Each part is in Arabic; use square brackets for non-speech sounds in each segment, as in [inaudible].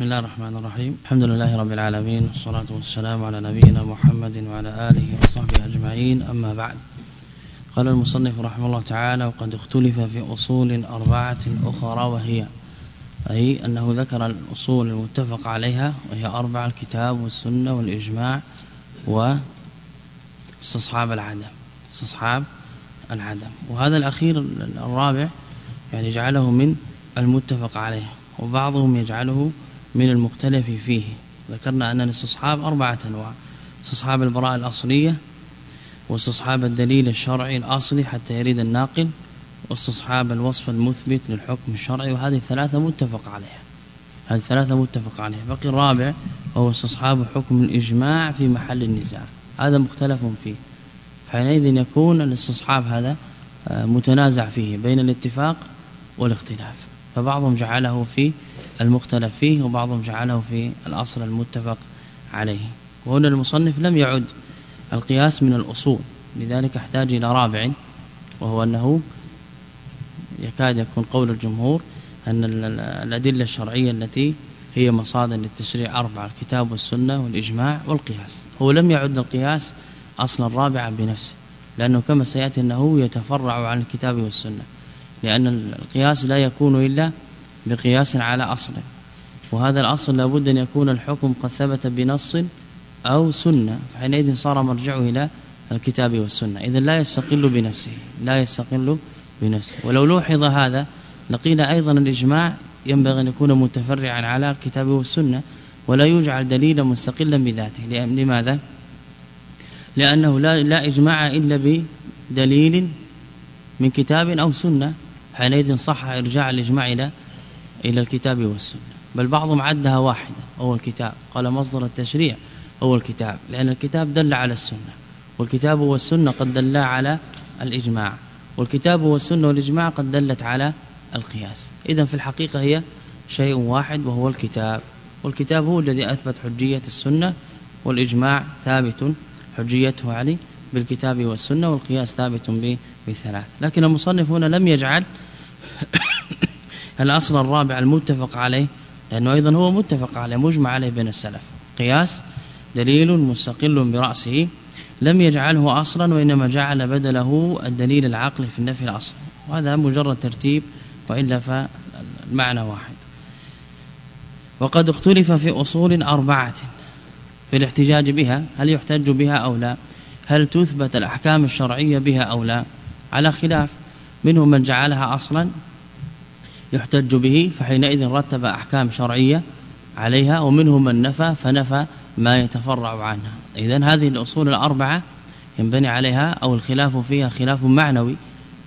بسم الله الرحمن الرحيم الحمد لله رب العالمين والصلاة والسلام على نبينا محمد وعلى آله وصحبه أجمعين أما بعد قال المصنف رحمه الله تعالى وقد اختلف في أصول أربعة أخرى وهي أي أنه ذكر الأصول المتفق عليها وهي أربعة الكتاب والسنة والإجماع واستصحاب العدم استصحاب العدم وهذا الأخير الرابع يعني جعله من المتفق عليه وبعضهم يجعله من المختلف فيه. ذكرنا أن الاستصحاب أربعة أنواع استصحاب البراءة الأصلية واستصحاب الدليل الشرعي الأصلي حتى يريد الناقل واستصحاب الوصف المثبت للحكم الشرعي. وهذه الثلاثة متفق عليها. هذه الثلاثة متفق عليها. بقي الرابع وهو استصحاب حكم الإجماع في محل النزاع. هذا مختلف فيه. حينئذ يكون الاستصحاب هذا آه، متنازع فيه بين الاتفاق والاختلاف. فبعضهم جعله في المختلف فيه وبعضهم جعله في الأصل المتفق عليه. وهنا المصنف لم يعد القياس من الأصول لذلك احتاج إلى رابع وهو أنه يكاد يكون قول الجمهور أن الأدلة الشرعية التي هي مصادر للتشريع أربعة الكتاب والسنة والإجماع والقياس. هو لم يعد القياس أصلا رابعا بنفسه لأنه كما سيأتي أنه يتفرع عن الكتاب والسنة لأن القياس لا يكون إلا بقياس على أصل وهذا الأصل لابد أن يكون الحكم قد ثبت بنص أو سنة. حينئذ صار مرجعه إلى الكتاب والسنة. إذا لا يستقل بنفسه. لا يستقل بنفسه. ولو لوحظ هذا لقينا أيضا الإجماع ينبغي أن يكون متفرعا على الكتاب والسنة ولا يجعل دليلا مستقلا بذاته. لماذا؟ لأنه لا, لا إجماع إلا بدليل من كتاب أو سنة. حينئذ صح إرجاع الإجماع إلى إلى الكتاب والسنة. بل بعضهم عدها واحدة هو الكتاب. قال مصدر التشريع هو الكتاب لأن الكتاب دل على السنة. والكتاب والسنة قد دلا على الإجماع. والكتاب والسنة والإجماع قد دلت على القياس. إذا في الحقيقة هي شيء واحد وهو الكتاب. والكتاب هو الذي أثبت حجية السنة والإجماع ثابت حجيته عليه بالكتاب والسنة والقياس ثابت بالثلاث. لكن المصنف هنا لم يجعل الأصل الرابع المتفق عليه لأنه أيضا هو متفق عليه مجمع عليه بين السلف. قياس دليل مستقل برأسه لم يجعله أصلا وإنما جعل بدله الدليل العقلي في النفي الأصل. وهذا مجرد ترتيب وإلا فالمعنى واحد. وقد اختلف في أصول أربعة في الاحتجاج بها هل يحتج بها أو لا؟ هل تثبت الأحكام الشرعية بها أو لا؟ على خلاف منهم من جعلها أصلا يحتج به فحينئذ رتب أحكام شرعية عليها ومنهم من نفى فنفى ما يتفرع عنها. إذا هذه الأصول الأربعة ينبني عليها أو الخلاف فيها خلاف معنوي.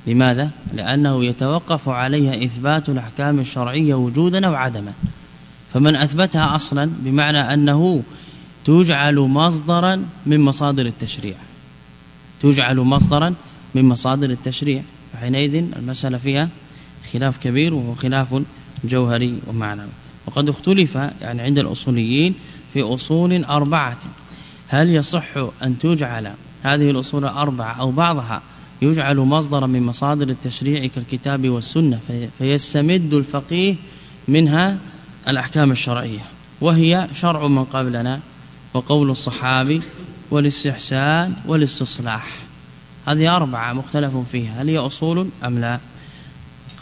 لماذا؟ لأنه يتوقف عليها إثبات الأحكام الشرعية وجودا أو عدما. فمن أثبتها أصلا بمعنى أنه تجعل مصدرا من مصادر التشريع. تجعل مصدرا من مصادر التشريع. فحينئذ المسألة فيها خلاف كبير وهو خلاف جوهري ومعنوي. وقد اختلف يعني عند الأصوليين في أصول أربعة. هل يصح أن تجعل هذه الأصول الأربعة أو بعضها يجعل مصدرا من مصادر التشريع كالكتاب والسنة فيستمد الفقيه منها الأحكام الشرعية. وهي شرع من قبلنا وقول الصحابي والاستحسان والاستصلاح. هذه أربعة مختلف فيها. هل هي أصول أم لا؟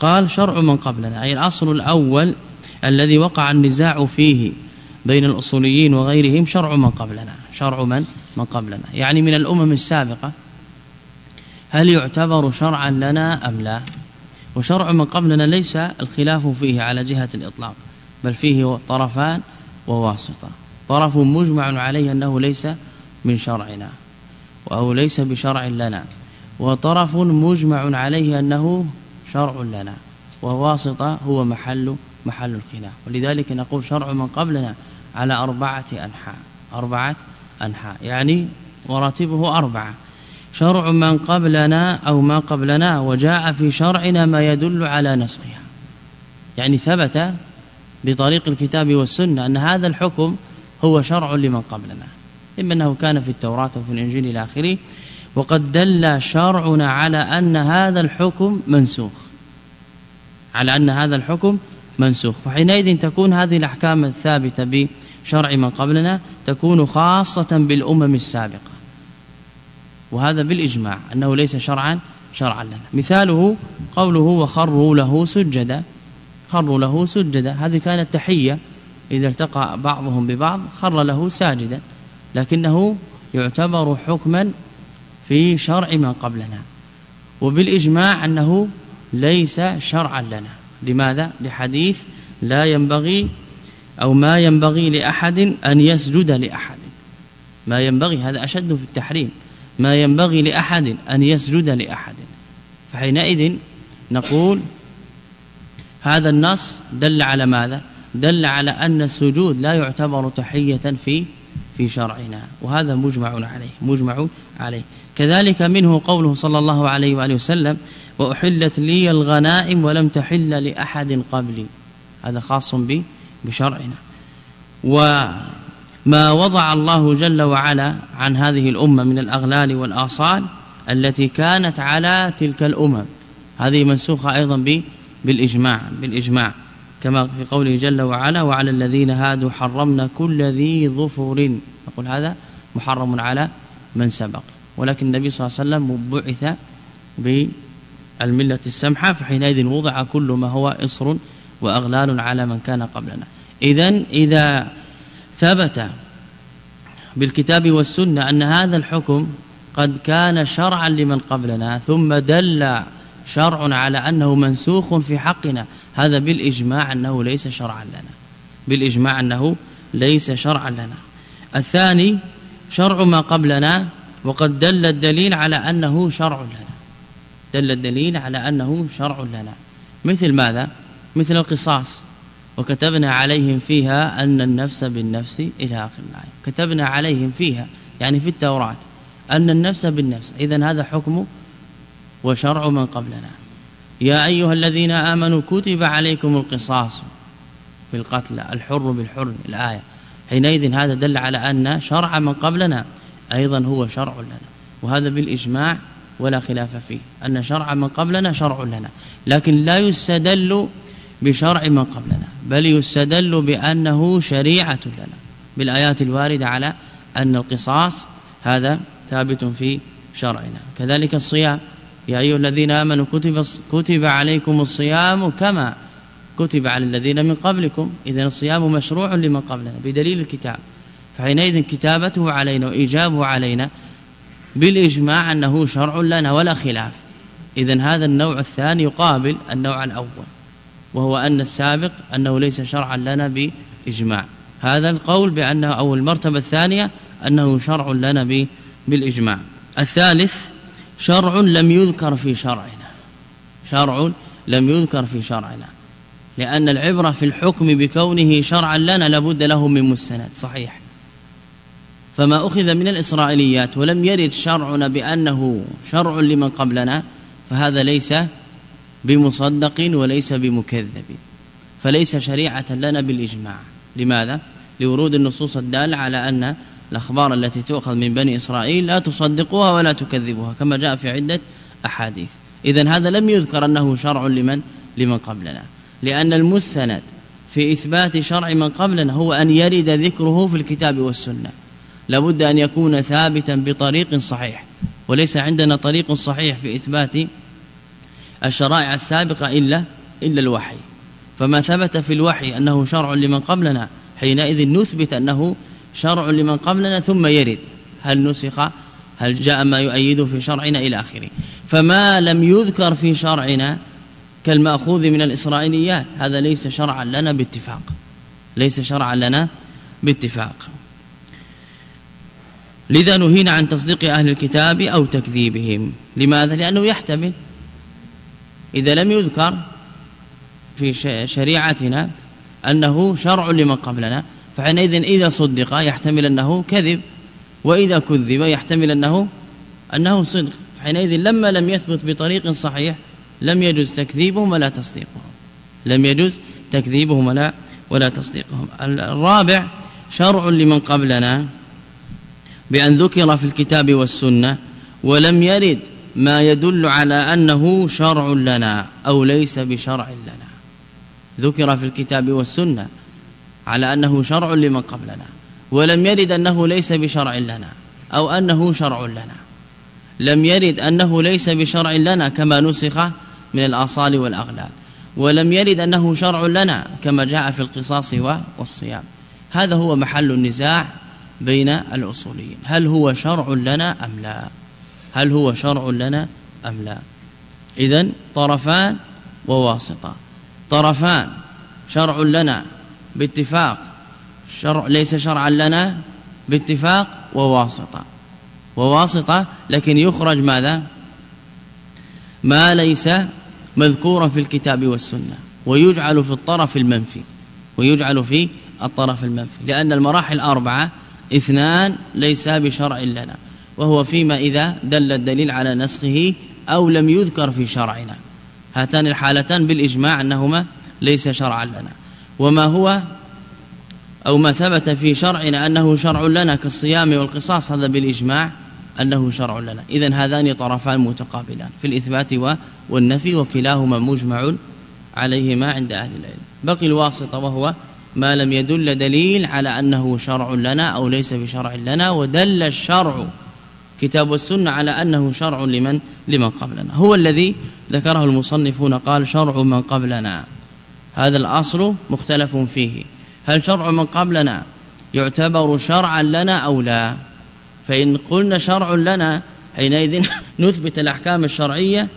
قال شرع من قبلنا أي الأصل الأول الذي وقع النزاع فيه بين الأصوليين وغيرهم شرع من قبلنا. شرع من؟ من قبلنا. يعني من الأمم السابقة. هل يعتبر شرعا لنا أم لا؟ وشرع من قبلنا ليس الخلاف فيه على جهة الإطلاق بل فيه طرفان وواسطة. طرف مجمع عليه أنه ليس من شرعنا أو ليس بشرع لنا. وطرف مجمع عليه أنه شرع لنا وواسطة هو محل محل الخلاف. ولذلك نقول شرع من قبلنا على أربعة أنحاء أربعة أنحاء يعني مراتبه أربعة. شرع من قبلنا أو ما قبلنا وجاء في شرعنا ما يدل على نسخها. يعني ثبت بطريق الكتاب والسنة أن هذا الحكم هو شرع لمن قبلنا. إما أنه كان في التوراة وفي الإنجيل إلى آخره وقد دل شرعنا على أن هذا الحكم منسوخ. على أن هذا الحكم منسوخ. وحينئذ تكون هذه الأحكام الثابتة بشرع من قبلنا تكون خاصة بالأمم السابقة. وهذا بالإجماع أنه ليس شرعا شرعا لنا. مثاله قوله وخروا له سجدا خروا له سجدا. هذه كانت تحية إذا التقى بعضهم ببعض خر له ساجدا. لكنه يعتبر حكما في شرع من قبلنا. وبالإجماع أنه ليس شرعا لنا. لماذا؟ لحديث لا ينبغي أو ما ينبغي لأحد أن يسجد لأحد. ما ينبغي هذا أشد في التحريم. ما ينبغي لأحد أن يسجد لأحد. فحينئذ نقول هذا النص دل على ماذا؟ دل على أن السجود لا يعتبر تحية في في شرعنا. وهذا مجمع عليه مجمع عليه. كذلك منه قوله صلى الله عليه وآله وسلم وأحلت لي الغنائم ولم تحل لأحد قبلي. هذا خاص بشرعنا. وما وضع الله جل وعلا عن هذه الأمة من الأغلال والآصال التي كانت على تلك الأمم. هذه منسوخة أيضا بالإجماع بالإجماع. كما في قوله جل وعلا وعلى الذين هادوا حرمنا كل ذي ظفر. نقول هذا محرم على من سبق. ولكن النبي صلى الله عليه وسلم بعث بالملة السمحة فحينئذ وضع كل ما هو إصر وأغلال على من كان قبلنا. إذا إذا ثبت بالكتاب والسنة أن هذا الحكم قد كان شرعا لمن قبلنا ثم دل شرع على أنه منسوخ في حقنا هذا بالإجماع أنه ليس شرعا لنا. بالإجماع أنه ليس شرعا لنا. الثاني شرع ما قبلنا وقد دل الدليل على أنه شرع لنا. دل الدليل على أنه شرع لنا. مثل ماذا؟ مثل القصاص. وكتبنا عليهم فيها أن النفس بالنفس إلى آخر الآية. كتبنا عليهم فيها يعني في التوراة أن النفس بالنفس. إذا هذا حكم وشرع من قبلنا. يا أيها الذين آمنوا كتب عليكم القصاص في القتل الحر بالحر الآية. حينئذ هذا دل على أن شرع من قبلنا أيضا هو شرع لنا. وهذا بالإجماع ولا خلاف فيه. أن شرع من قبلنا شرع لنا لكن لا يستدل بشرع من قبلنا بل يستدل بأنه شريعة لنا. بالآيات الواردة على أن القصاص هذا ثابت في شرعنا. كذلك الصيام. يا أيها الذين آمنوا كتب, كتب عليكم الصيام كما كتب على الذين من قبلكم. إذا الصيام مشروع لمن قبلنا بدليل الكتاب. فحينئذ كتابته علينا وإيجابه علينا بالإجماع أنه شرع لنا ولا خلاف. إذا هذا النوع الثاني يقابل النوع الأول وهو أن السابق أنه ليس شرعا لنا بإجماع. هذا القول بأنه أو المرتبة الثانية أنه شرع لنا بالإجماع. الثالث شرع لم يذكر في شرعنا. شرع لم يذكر في شرعنا. لأن العبرة في الحكم بكونه شرعا لنا لابد له من مستند صحيح. فما أخذ من الإسرائيليات ولم يرد شرعنا بأنه شرع لمن قبلنا فهذا ليس بمصدق وليس بمكذب. فليس شريعة لنا بالإجماع. لماذا؟ لورود النصوص الدالة على أن الأخبار التي تؤخذ من بني إسرائيل لا تصدقوها ولا تكذبوها كما جاء في عدة أحاديث. إذا هذا لم يذكر أنه شرع لمن؟ لمن قبلنا. لأن المستند في إثبات شرع من قبلنا هو أن يرد ذكره في الكتاب والسنة. لابد أن يكون ثابتا بطريق صحيح وليس عندنا طريق صحيح في إثبات الشرائع السابقة إلا إلا الوحي. فما ثبت في الوحي أنه شرع لمن قبلنا حينئذ نثبت أنه شرع لمن قبلنا ثم يرد. هل نسخ؟ هل جاء ما يؤيده في شرعنا إلى آخره. فما لم يذكر في شرعنا كالمأخوذ من الإسرائيليات هذا ليس شرعا لنا باتفاق. ليس شرعا لنا باتفاق. لذا نهينا عن تصديق أهل الكتاب أو تكذيبهم. لماذا؟ لأنه يحتمل. إذا لم يذكر في شريعتنا أنه شرع لمن قبلنا فحينئذ إذا صدق يحتمل أنه كذب وإذا كذب يحتمل أنه أنه صدق. فحينئذ لما لم يثبت بطريق صحيح لم يجوز تكذيبهم ولا تصديقهم. لم يجوز تكذيبهم ولا ولا تصديقهم. الرابع شرع لمن قبلنا. بأن ذكر في الكتاب والسنة ولم يرد ما يدل على أنه شرع لنا أو ليس بشرع لنا. ذكر في الكتاب والسنة على أنه شرع لمن قبلنا ولم يرد أنه ليس بشرع لنا أو أنه شرع لنا. لم يرد أنه ليس بشرع لنا كما نسخ من الآصال والأغلال ولم يرد أنه شرع لنا كما جاء في القصاص والصيام. هذا هو محل النزاع بين الأصوليين. هل هو شرع لنا أم لا؟ هل هو شرع لنا أم لا؟ إذا طرفان وواسطة طرفان شرع لنا باتفاق شرع ليس شرعا لنا باتفاق وواسطة. وواسطة لكن يخرج ماذا؟ ما ليس مذكورا في الكتاب والسنة. ويجعل في الطرف المنفي ويجعل في الطرف المنفي. لأن المراحل أربعة اثنان ليس بشرع لنا وهو فيما إذا دل الدليل على نسخه أو لم يذكر في شرعنا. هاتان الحالتان بالإجماع أنهما ليس شرعا لنا. وما هو أو ما ثبت في شرعنا أنه شرع لنا كالصيام والقصاص هذا بالإجماع أنه شرع لنا. إذا هذان طرفان متقابلان في الإثبات والنفي وكلاهما مجمع عليهما عند أهل العلم. بقي الواسطة وهو ما لم يدل دليل على أنه شرع لنا أو ليس بشرع لنا ودل الشرع كتاب والسنة على أنه شرع لمن؟ لمن قبلنا. هو الذي ذكره المصنفون قال شرع من قبلنا. هذا الأصل مختلف فيه. هل شرع من قبلنا يعتبر شرعا لنا أو لا؟ فإن قلنا شرع لنا حينئذ [laughs] نثبت الأحكام الشرعية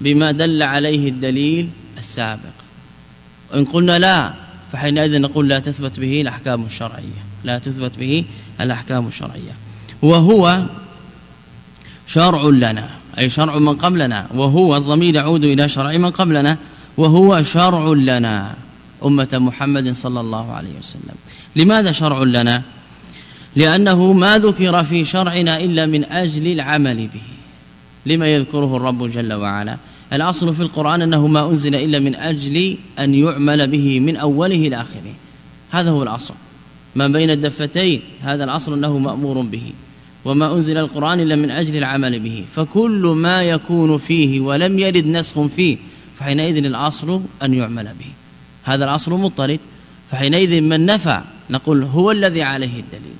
بما دل عليه الدليل السابق. وإن قلنا لا فحينئذ نقول لا تثبت به الأحكام الشرعية. لا تثبت به الأحكام الشرعية. وهو شرع لنا أي شرع من قبلنا. وهو الضمير يعود إلى شرع من قبلنا. وهو شرع لنا أمة محمد صلى الله عليه وسلم. لماذا شرع لنا؟ لأنه ما ذكر في شرعنا إلا من أجل العمل به. لما يذكره الرب جل وعلا. الأصل في القرآن أنه ما أنزل إلا من أجل أن يعمل به من أوله إلى آخره. هذا هو الأصل. ما بين الدفتين هذا الأصل أنه مأمور به. وما أنزل القرآن إلا من أجل العمل به. فكل ما يكون فيه ولم يرد نسخ فيه فحينئذ الأصل أن يعمل به. هذا الأصل مضطرد. فحينئذ من نفى نقول هو الذي عليه الدليل.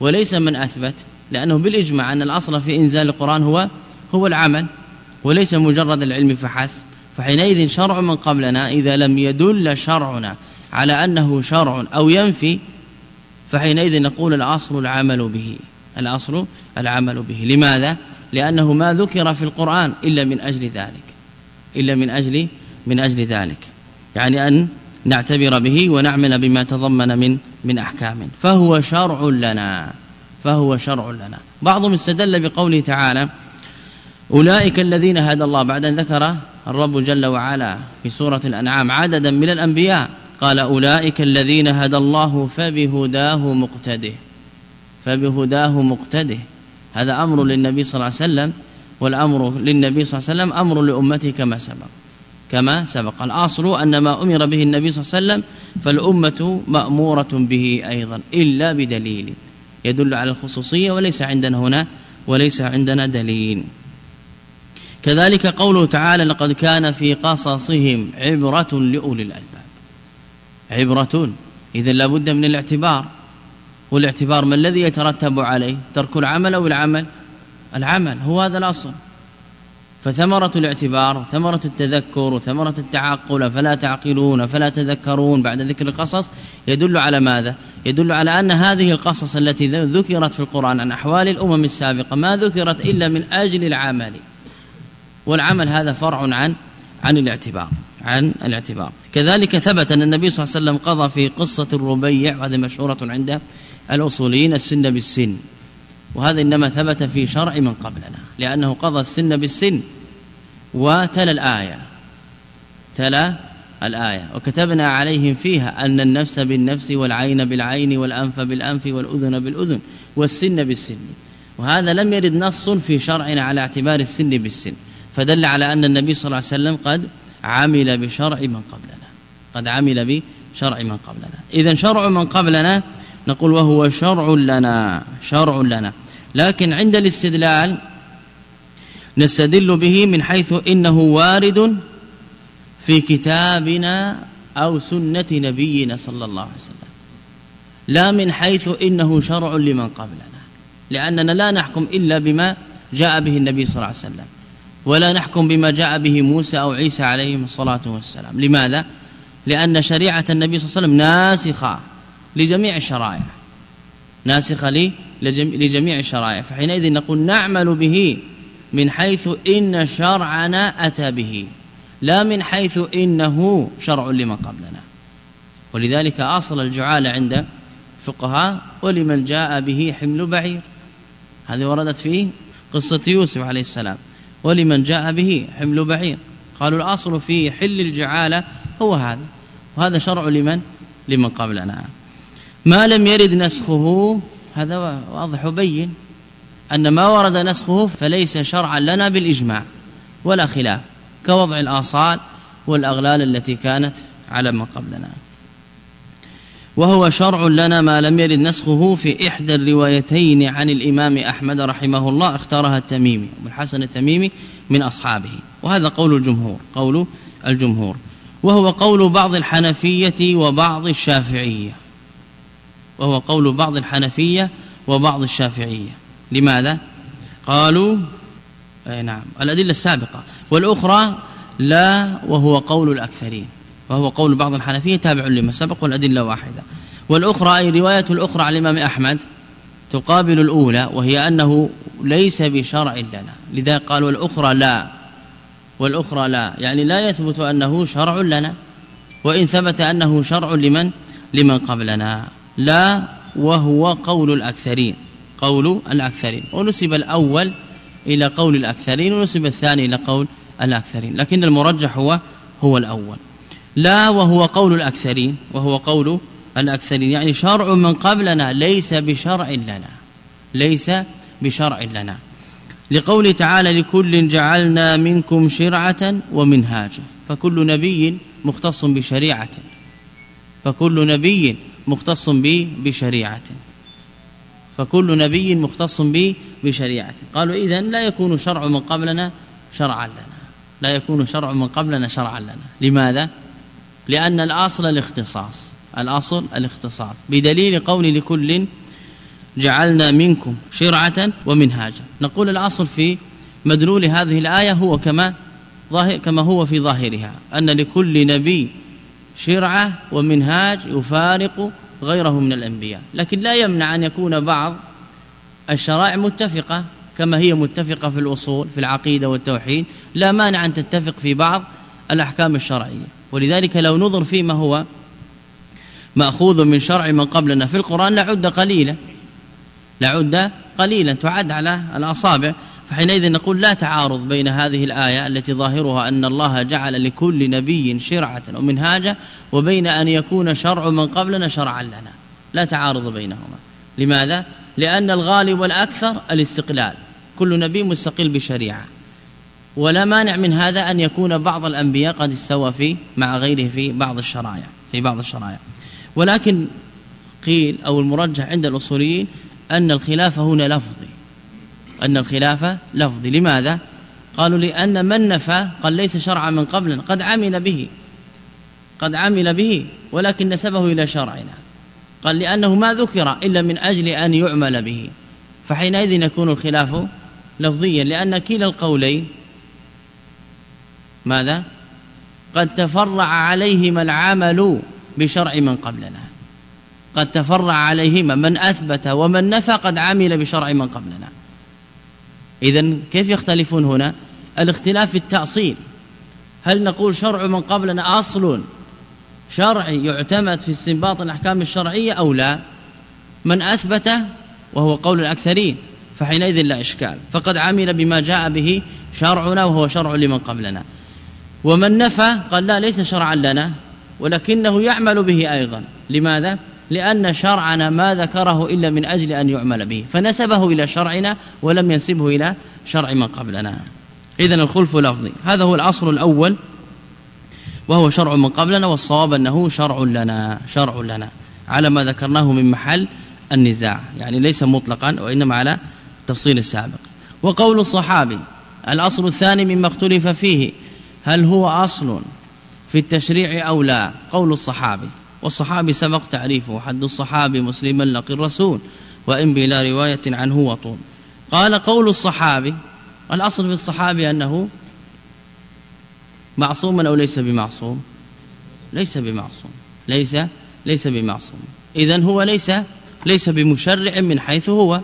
وليس من أثبت لأنه بالإجماع أن الأصل في إنزال القرآن هو هو العمل. وليس مجرد العلم فحسب. فحينئذ شرع من قبلنا إذا لم يدل شرعنا على أنه شرع أو ينفي فحينئذ نقول الأصل العمل به. الأصل العمل به. لماذا؟ لأنه ما ذكر في القرآن إلا من أجل ذلك. إلا من أجل من أجل ذلك. يعني أن نعتبر به ونعمل بما تضمن من من أحكام. فهو شرع لنا. فهو شرع لنا. بعضهم استدل بقوله تعالى أولئك الذين هدى الله. بعد أن ذكر الرب جل وعلا في سورة الأنعام عددا من الأنبياء قال أولئك الذين هدى الله فبهداه مقتده. فبهداه مقتده. هذا أمر للنبي صلى الله عليه وسلم والأمر للنبي صلى الله عليه وسلم أمر لامته كما سبق. كما سبق. الأصل أن ما أمر به النبي صلى الله عليه وسلم فالأمة مأمورة به أيضا إلا بدليل. يدل على الخصوصية وليس عندنا هنا وليس عندنا دليل. كذلك قوله تعالى لقد كان في قصصهم عبرة لأولي الألباب. عبرة إذا لابد من الاعتبار. والاعتبار ما الذي يترتب عليه؟ ترك العمل أو العمل؟ العمل هو هذا الأصل. فثمرة الاعتبار ثمرة التذكر وثمرة التعقل فلا تعقلون فلا تذكرون بعد ذكر القصص يدل على ماذا؟ يدل على أن هذه القصص التي ذكرت في القرآن عن أحوال الأمم السابقة ما ذكرت إلا من أجل العمل. والعمل هذا فرع عن عن الاعتبار عن الاعتبار. كذلك ثبت أن النبي صلى الله عليه وسلم قضى في قصة الربيع وهذه مشهورة عند الأصوليين السن بالسن. وهذا إنما ثبت في شرع من قبلنا لأنه قضى السن بالسن وتلا الآية تلا الآية. وكتبنا عليهم فيها أن النفس بالنفس والعين بالعين والأنف بالأنف والأذن بالأذن والسن بالسن. وهذا لم يرد نص في شرعنا على اعتبار السن بالسن. فدل على أن النبي صلى الله عليه وسلم قد عمل بشرع من قبلنا. قد عمل بشرع من قبلنا. إذا شرع من قبلنا نقول وهو شرع لنا شرع لنا. لكن عند الاستدلال نستدل به من حيث إنه وارد في كتابنا أو سنة نبينا صلى الله عليه وسلم. لا من حيث إنه شرع لمن قبلنا. لأننا لا نحكم إلا بما جاء به النبي صلى الله عليه وسلم. ولا نحكم بما جاء به موسى أو عيسى عليهم الصلاة والسلام. لماذا؟ لأن شريعة النبي صلى الله عليه وسلم ناسخة لجميع الشرائع. ناسخة لي لجميع الشرائع. فحينئذ نقول نعمل به من حيث إن شرعنا أتى به لا من حيث إنه شرع لمن قبلنا. ولذلك أصل الجعال عند فقهاء ولمن جاء به حمل بعير. هذه وردت في قصة يوسف عليه السلام. ولمن جاء به حمل بعير. قالوا الأصل في حل الجعالة هو هذا. وهذا شرع لمن؟ لمن قبلنا. ما لم يرد نسخه هذا واضح وبين أن ما ورد نسخه فليس شرعا لنا بالإجماع ولا خلاف. كوضع الآصال والأغلال التي كانت على من قبلنا. وهو شرع لنا ما لم يرد نسخه في إحدى الروايتين عن الإمام أحمد رحمه الله اختارها التميمي أبو الحسن التميمي من أصحابه. وهذا قول الجمهور قول الجمهور. وهو قول بعض الحنفية وبعض الشافعية. وهو قول بعض الحنفية وبعض الشافعية. لماذا؟ قالوا أي نعم الأدلة السابقة. والأخرى لا وهو قول الأكثرين. وهو قول بعض الحنفية تابع لما سبق والأدلة واحدة. والأخرى أي رواية الأخرى على الإمام أحمد تقابل الأولى وهي أنه ليس بشرع لنا. لذا قال والأخرى لا. والأخرى لا. يعني لا يثبت أنه شرع لنا. وإن ثبت أنه شرع لمن؟ لمن قبلنا. لا وهو قول الأكثرين. قول الأكثرين. ونسب الأول إلى قول الأكثرين ونسب الثاني إلى قول الأكثرين. لكن المرجح هو هو الأول. لا وهو قول الأكثرين وهو قول الأكثرين. يعني شرع من قبلنا ليس بشرع لنا ليس بشرع لنا. لقول تعالى لكل جعلنا منكم شرعة ومنهاجا. فكل نبي مختص بشريعة فكل نبي مختص بشريعة. فكل نبي مختص بشريعة. قالوا إذا لا يكون شرع من قبلنا شرعا لنا. لا يكون شرع من قبلنا شرعا لنا. لماذا؟ لأن الأصل الاختصاص الأصل الاختصاص. بدليل قول لكل جعلنا منكم شرعة ومنهاجا. نقول الأصل في مدلول هذه الآية هو كما ظاهر كما هو في ظاهرها. أن لكل نبي شرعة ومنهاج يفارق غيره من الأنبياء. لكن لا يمنع أن يكون بعض الشرائع متفقة كما هي متفقة في الأصول في العقيدة والتوحيد. لا مانع أن تتفق في بعض الأحكام الشرعية. ولذلك لو نظر فيما هو مأخوذ من شرع من قبلنا في القرآن لعد قليلا لعد قليلا تعد على الأصابع. فحينئذ نقول لا تعارض بين هذه الآية التي ظاهرها أن الله جعل لكل نبي شرعة ومنهاجا وبين أن يكون شرع من قبلنا شرعا لنا. لا تعارض بينهما. لماذا؟ لأن الغالب والأكثر الاستقلال. كل نبي مستقل بشريعة. ولا مانع من هذا أن يكون بعض الأنبياء قد استوى في مع غيره في بعض الشرائع في بعض الشرائع. ولكن قيل أو المرجح عند الأصوليين أن الخلاف هنا لفظي. أن الخلاف لفظي. لماذا؟ قالوا لأن من نفى قال ليس شرعا من قبل قد عمل به. قد عمل به ولكن نسبه إلى شرعنا. قال لأنه ما ذكر إلا من أجل أن يعمل به. فحينئذ يكون الخلاف لفظيا لأن كلا القولين ماذا؟ قد تفرع عليهما العمل بشرع من قبلنا. قد تفرع عليهما من أثبت ومن نفى قد عمل بشرع من قبلنا. إذا كيف يختلفون هنا؟ الاختلاف في التأصيل. هل نقول شرع من قبلنا أصل شرعي يعتمد في استنباط الأحكام الشرعية أو لا؟ من أثبت وهو قول الأكثرين فحينئذ لا إشكال. فقد عمل بما جاء به شرعنا وهو شرع لمن قبلنا. ومن نفى قال لا ليس شرعا لنا ولكنه يعمل به أيضا. لماذا؟ لأن شرعنا ما ذكره إلا من أجل أن يعمل به فنسبه إلى شرعنا ولم ينسبه إلى شرع من قبلنا. إذن الخلف لفظي. هذا هو الأصل الأول وهو شرع من قبلنا والصواب أنه شرع لنا شرع لنا. على ما ذكرناه من محل النزاع يعني ليس مطلقا وإنما على التفصيل السابق. وقول الصحابي الأصل الثاني مما اختلف فيه هل هو أصل في التشريع أو لا؟ قول الصحابي. والصحابي سبق تعريفه. حد الصحابي مسلما لقي الرسول وإن بلا رواية عنه وطول قال قول الصحابي الأصل في الصحابي أنه معصوما أو ليس بمعصوم؟ ليس بمعصوم. ليس ليس بمعصوم. إذا هو ليس ليس بمشرع من حيث هو.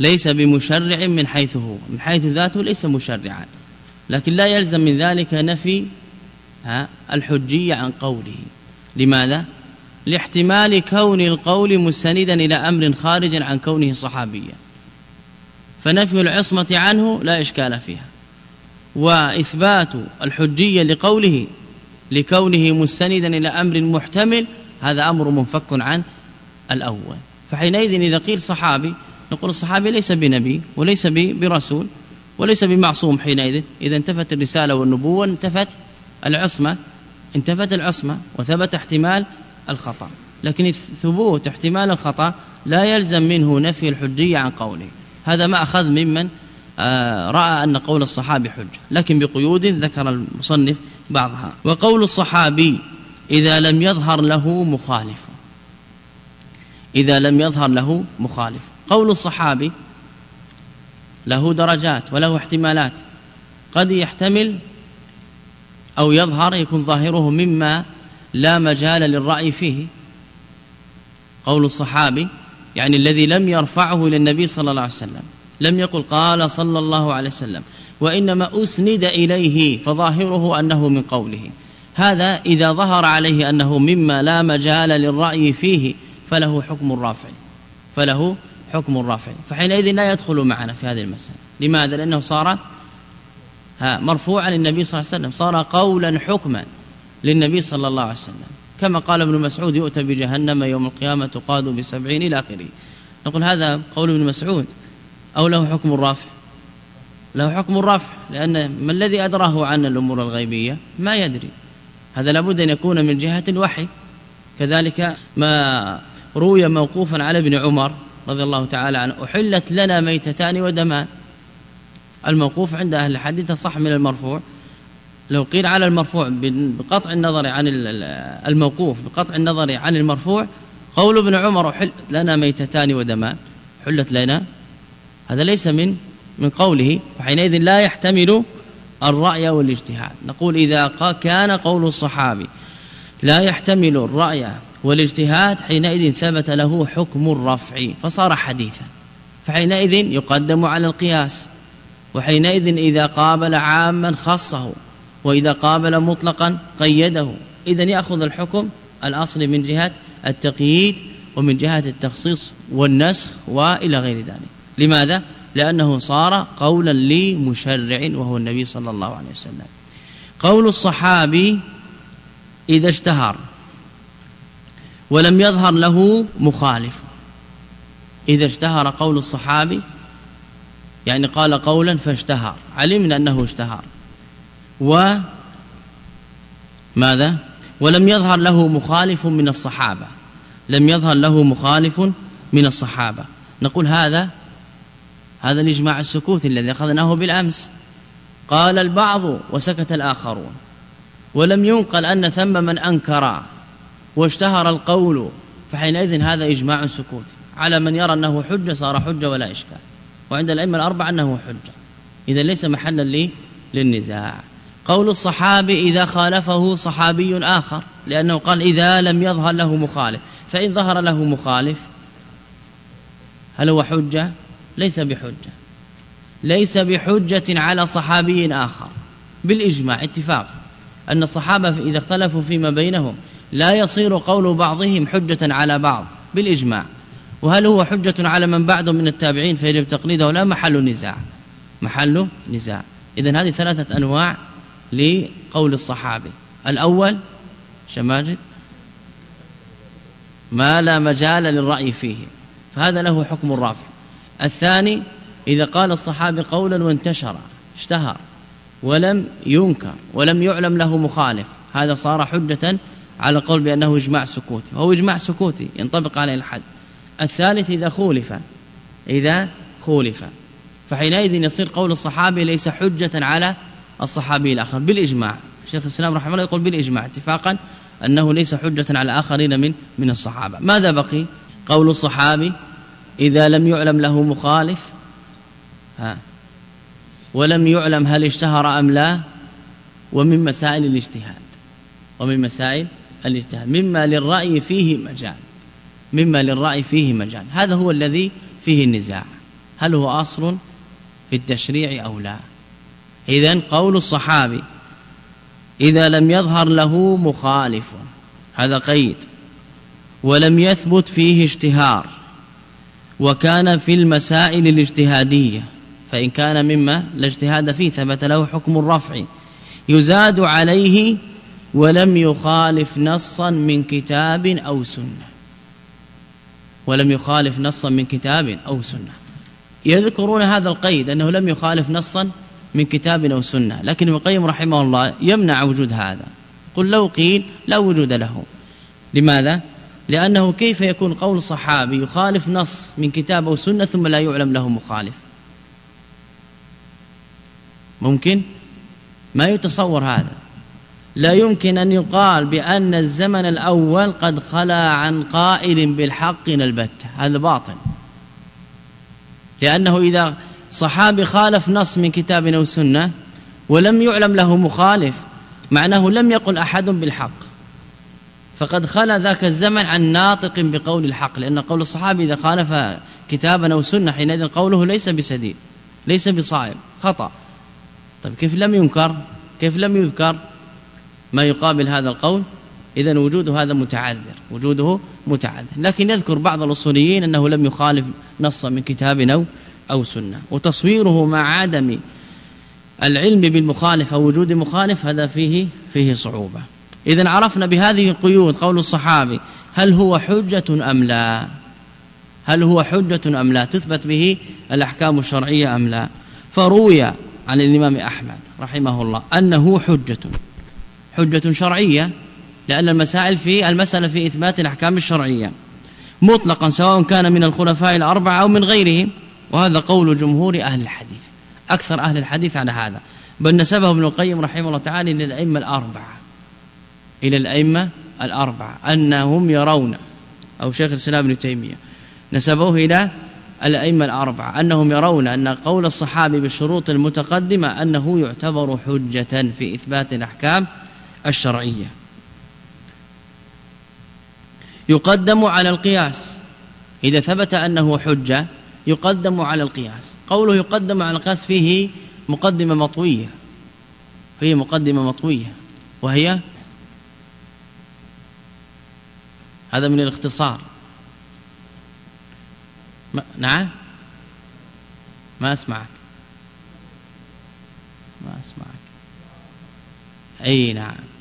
ليس بمشرع من حيث هو. من حيث ذاته ليس مشرعا. لكن لا يلزم من ذلك نفي الحجية عن قوله. لماذا؟ لاحتمال كون القول مستندا إلى أمر خارج عن كونه صحابيا. فنفي العصمة عنه لا إشكال فيها. وإثبات الحجية لقوله لكونه مستندا إلى أمر محتمل هذا أمر منفك عن الأول. فحينئذ إذا قيل صحابي نقول الصحابي ليس بنبي وليس برسول. وليس بمعصوم حينئذ. إذا انتفت الرسالة والنبوة انتفت العصمة انتفت العصمة وثبت احتمال الخطأ. لكن ثبوت احتمال الخطأ لا يلزم منه نفي الحجية عن قوله. هذا ما أخذ ممن آه، رأى أن قول الصحابي حجة لكن بقيود ذكر المصنف بعضها. وقول الصحابي إذا لم يظهر له مخالف. إذا لم يظهر له مخالف. قول الصحابي له درجات وله احتمالات. قد يحتمل أو يظهر يكون ظاهره مما لا مجال للرأي فيه. قول الصحابي يعني الذي لم يرفعه إلى النبي صلى الله عليه وسلم لم يقل قال صلى الله عليه وسلم وإنما أسند إليه فظاهره أنه من قوله. هذا إذا ظهر عليه أنه مما لا مجال للرأي فيه فله حكم الرافع فله حكم الرافع. فحينئذ لا يدخل معنا في هذه المسألة. لماذا؟ لأنه صار مرفوعا للنبي صلى الله عليه وسلم. صار قولا حكما للنبي صلى الله عليه وسلم. كما قال ابن مسعود يؤتى بجهنم يوم القيامة تقاد بسبعين إلى آخره. نقول هذا قول ابن مسعود. أو له حكم الرافع؟ له حكم الرفع لأن ما الذي أدراه عن الأمور الغيبية؟ ما يدري. هذا لابد أن يكون من جهة الوحي. كذلك ما روي موقوفا على ابن عمر. رضي الله تعالى عنه أحلت لنا ميتتان ودمان. الموقوف عند أهل الحديث صح من المرفوع. لو قيل على المرفوع بقطع النظر عن الموقوف بقطع النظر عن المرفوع قول ابن عمر حلت لنا ميتتان ودمان. حلت لنا. هذا ليس من من قوله وحينئذ لا يحتمل الرأي والاجتهاد. نقول إذا كان قول الصحابي لا يحتمل الرأي والاجتهاد حينئذ ثبت له حكم الرفع فصار حديثا. فحينئذ يقدم على القياس. وحينئذ إذا قابل عاما خصه وإذا قابل مطلقا قيده. إذا يأخذ الحكم الأصل من جهة التقييد ومن جهة التخصيص والنسخ وإلى غير ذلك. لماذا؟ لأنه صار قولا لمشرع وهو النبي صلى الله عليه وسلم. قول الصحابي إذا اشتهر. ولم يظهر له مخالف. إذا اشتهر قول الصحابي يعني قال قولا فاشتهر علمنا أنه اشتهر. و ماذا؟ ولم يظهر له مخالف من الصحابة. لم يظهر له مخالف من الصحابة. نقول هذا هذا الإجماع السكوت الذي أخذناه بالأمس. قال البعض وسكت الآخرون. ولم ينقل أن ثم من أنكر واشتهر القول فحينئذ هذا إجماع سكوت. على من يرى أنه حجة صار حجة ولا إشكال. وعند الأئمة الأربعة أنه حجة. إذا ليس محلا لي للنزاع. قول الصحابي إذا خالفه صحابي آخر لأنه قال إذا لم يظهر له مخالف. فإن ظهر له مخالف هل هو حجة؟ ليس بحجة. ليس بحجة على صحابي آخر. بالإجماع اتفاق. أن الصحابة إذا اختلفوا فيما بينهم لا يصير قول بعضهم حجة على بعض بالإجماع. وهل هو حجة على من بعده من التابعين فيجب تقليده؟ لا محل نزاع. محل نزاع. إذن هذه ثلاثة أنواع لقول الصحابي. الأول شماجد ما لا مجال للرأي فيه فهذا له حكم الرافع الثاني إذا قال الصحابي قولا وانتشر اشتهر ولم ينكر ولم يعلم له مخالف هذا صار حجة على قول بأنه إجماع سكوتي وهو إجماع سكوتي ينطبق عليه الحد. الثالث إذا خولف إذا خولف. فحينئذ يصير قول الصحابي ليس حجة على الصحابي الآخر بالإجماع. شيخ الإسلام رحمه الله يقول بالإجماع اتفاقا أنه ليس حجة على آخرين من من الصحابة. ماذا بقي؟ قول الصحابي إذا لم يعلم له مخالف ها ولم يعلم هل اشتهر أم لا ومن مسائل الاجتهاد ومن مسائل الاجتهاد. مما للرأي فيه مجال. مما للرأي فيه مجال. هذا هو الذي فيه النزاع. هل هو أصل في التشريع أو لا؟ إذا قول الصحابي إذا لم يظهر له مخالف هذا قيد ولم يثبت فيه اشتهار وكان في المسائل الاجتهادية فإن كان مما لا اجتهاد فيه ثبت له حكم الرفع. يزاد عليه ولم يخالف نصا من كتاب أو سنة. ولم يخالف نصا من كتاب أو سنة. يذكرون هذا القيد أنه لم يخالف نصا من كتاب أو سنة. لكن ابن القيم رحمه الله يمنع وجود هذا. قل لو قيل لا وجود له. لماذا؟ لأنه كيف يكون قول صحابي يخالف نص من كتاب أو سنة ثم لا يعلم له مخالف؟ ممكن؟ ما يتصور هذا. لا يمكن أن يقال بأن الزمن الأول قد خلا عن قائل بالحق البتة هذا باطل. لأنه إذا صحابي خالف نص من كتاب أو سنة ولم يعلم له مخالف معناه لم يقل أحد بالحق. فقد خلا ذاك الزمن عن ناطق بقول الحق لأن قول الصحابي إذا خالف كتابا أو سنة حينئذ قوله ليس بسديد ليس بصائب خطأ. طيب كيف لم ينكر؟ كيف لم يذكر؟ ما يقابل هذا القول اذا وجوده هذا متعذر وجوده متعذر. لكن يذكر بعض الأصوليين أنه لم يخالف نصا من كتاب أو أو سنة. وتصويره مع عدم العلم بالمخالف أو وجود مخالف هذا فيه فيه صعوبة. اذا عرفنا بهذه القيود قول الصحابي هل هو حجة أم لا؟ هل هو حجة أم لا؟ تثبت به الأحكام الشرعية أم لا؟ فروي عن الإمام أحمد رحمه الله أنه حجة. حجة شرعية لأن المسائل في المسألة في إثبات الأحكام الشرعية. مطلقا سواء كان من الخلفاء الأربعة أو من غيرهم وهذا قول جمهور أهل الحديث أكثر أهل الحديث على هذا. بل نسبه ابن القيم رحمه الله تعالى إلى الأئمة الأربعة. إلى الأئمة الأربعة أنهم يرون أو شيخ الإسلام ابن تيمية نسبوه إلى الأئمة الأربعة. أنهم يرون أن قول الصحابي بالشروط المتقدمة أنه يعتبر حجة في إثبات الأحكام الشرعية. يقدم على القياس. إذا ثبت أنه حجة يقدم على القياس. قوله يقدم على القياس فيه مقدمة مطوية. فيه مقدمة مطوية. وهي هذا من الاختصار. ما نعم؟ ما أسمعك. ما أسمعك. أي نعم.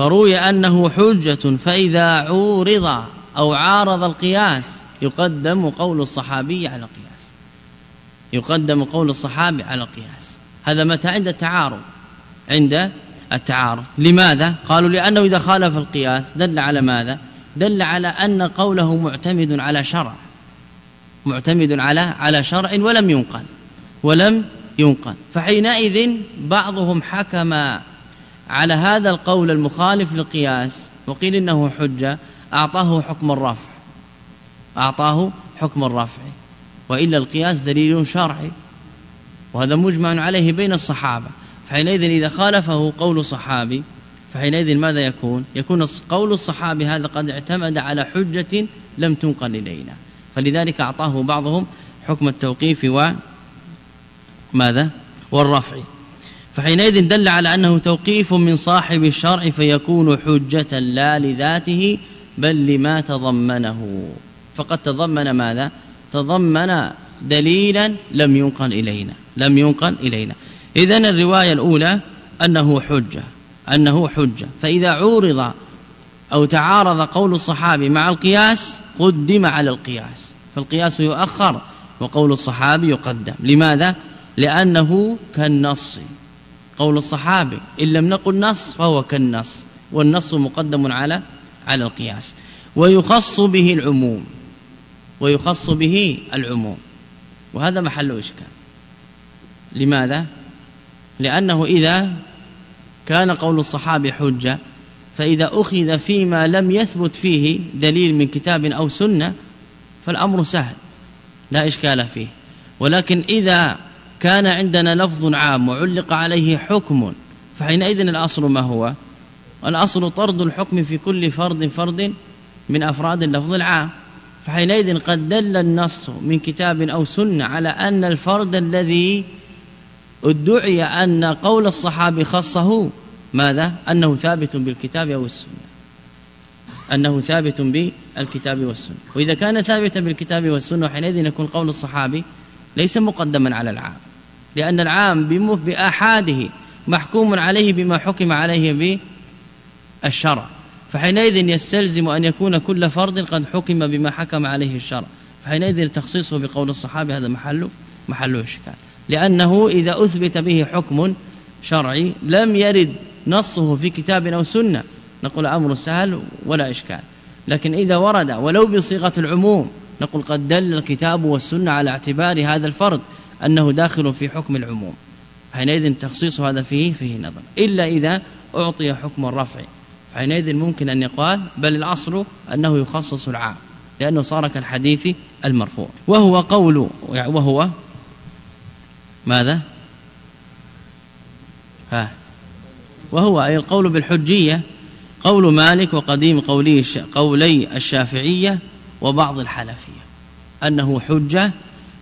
فروي أنه حجة فإذا عورض أو عارض القياس يقدم قول الصحابي على القياس يقدم قول الصحابي على القياس هذا متى؟ عند التعارض. عند التعارض. لماذا؟ قالوا لأنه إذا خالف القياس دل على ماذا؟ دل على أن قوله معتمد على شرع. معتمد على على شرع ولم ينقل. ولم ينقل. فحينئذ بعضهم حكم على هذا القول المخالف للقياس وقيل إنه حجة أعطاه حكم الرفع. أعطاه حكم الرفع. وإلا القياس دليل شرعي. وهذا مجمع عليه بين الصحابة. فحينئذ إذا خالفه قول صحابي فحينئذ ماذا يكون؟ يكون قول الصحابي هذا قد اعتمد على حجة لم تنقل إلينا. فلذلك أعطاه بعضهم حكم التوقيف وماذا والرفع. فحينئذ دل على أنه توقيف من صاحب الشرع فيكون حجة لا لذاته بل لما تضمنه. فقد تضمن ماذا؟ تضمن دليلا لم ينقل إلينا لم ينقل إلينا. إذا الرواية الأولى أنه حجة أنه حجة. فإذا عورض أو تعارض قول الصحابي مع القياس قدم على القياس. فالقياس يؤخر وقول الصحابي يقدم. لماذا؟ لأنه كالنص. قول الصحابي إن لم نقل نص فهو كالنص والنص مقدم على على القياس. ويخص به العموم ويخص به العموم. وهذا محل إشكال. لماذا؟ لأنه إذا كان قول الصحابي حجة فإذا أخذ فيما لم يثبت فيه دليل من كتاب أو سنة فالأمر سهل لا إشكال فيه. ولكن إذا كان عندنا لفظ عام وعلق عليه حكم فحينئذ الأصل ما هو؟ الأصل طرد الحكم في كل فرد فرد من أفراد اللفظ العام. فحينئذ قد دل النص من كتاب أو سنة على أن الفرد الذي ادعي أن قول الصحابي خصه ماذا؟ أنه ثابت بالكتاب أو السنة أنه ثابت بالكتاب والسنة. وإذا كان ثابتا بالكتاب والسنة حينئذ يكون قول الصحابي ليس مقدما على العام. لأن العام بآحاده محكوم عليه بما حكم عليه بالشرع. فحينئذ يستلزم أن يكون كل فرد قد حكم بما حكم عليه الشرع. فحينئذ تخصيصه بقول الصحابي هذا محل محل إشكال. لأنه إذا أثبت به حكم شرعي لم يرد نصه في كتاب أو سنة. نقول أمر سهل ولا إشكال. لكن إذا ورد ولو بصيغة العموم نقول قد دل الكتاب والسنة على اعتبار هذا الفرد. أنه داخل في حكم العموم. حينئذ تخصيص هذا فيه فيه نظر. إلا إذا أعطي حكم الرفع. حينئذ ممكن أن يقال بل الأصل أنه يخصص العام لأنه صار كالحديث المرفوع. وهو قول وهو ماذا؟ ها. وهو أي القول بالحجية قول مالك وقديم قولي قولي الشافعية وبعض الحنفية أنه حجة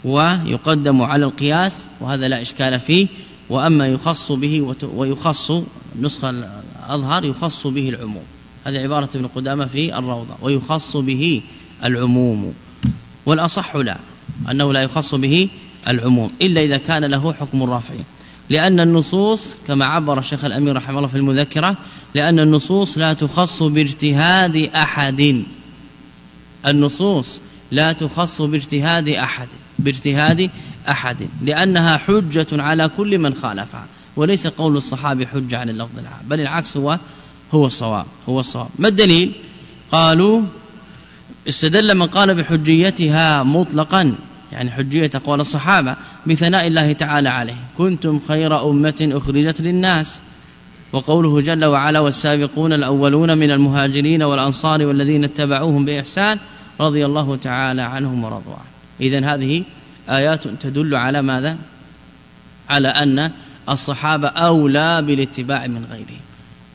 ويقدم على القياس وهذا لا إشكال فيه. وأما يخص به ويخص نسخة الأظهر يخص به العموم. هذه عبارة ابن قدامة في الروضة. ويخص به العموم. والأصح لا أنه لا يخص به العموم إلا إذا كان له حكم الرفع. لأن النصوص كما عبر الشيخ الأمير رحمه الله في المذكرة لأن النصوص لا تخص باجتهاد أحد. النصوص لا تخص باجتهاد أحد. باجتهاد أحد لأنها حجة على كل من خالفها وليس قول الصحابي حجة على اللفظ العام بل العكس هو هو الصواب هو الصواب. ما الدليل؟ قالوا استدل من قال بحجيتها مطلقا يعني حجية أقوال الصحابة بثناء الله تعالى عليه. كنتم خير أمة أخرجت للناس. وقوله جل وعلا والسابقون الأولون من المهاجرين والأنصار والذين اتبعوهم بإحسان رضي الله تعالى عنهم ورضوا عنه إذن هذه آيات تدل على ماذا؟ على أن الصحابة أولى بالاتباع من غيرهم.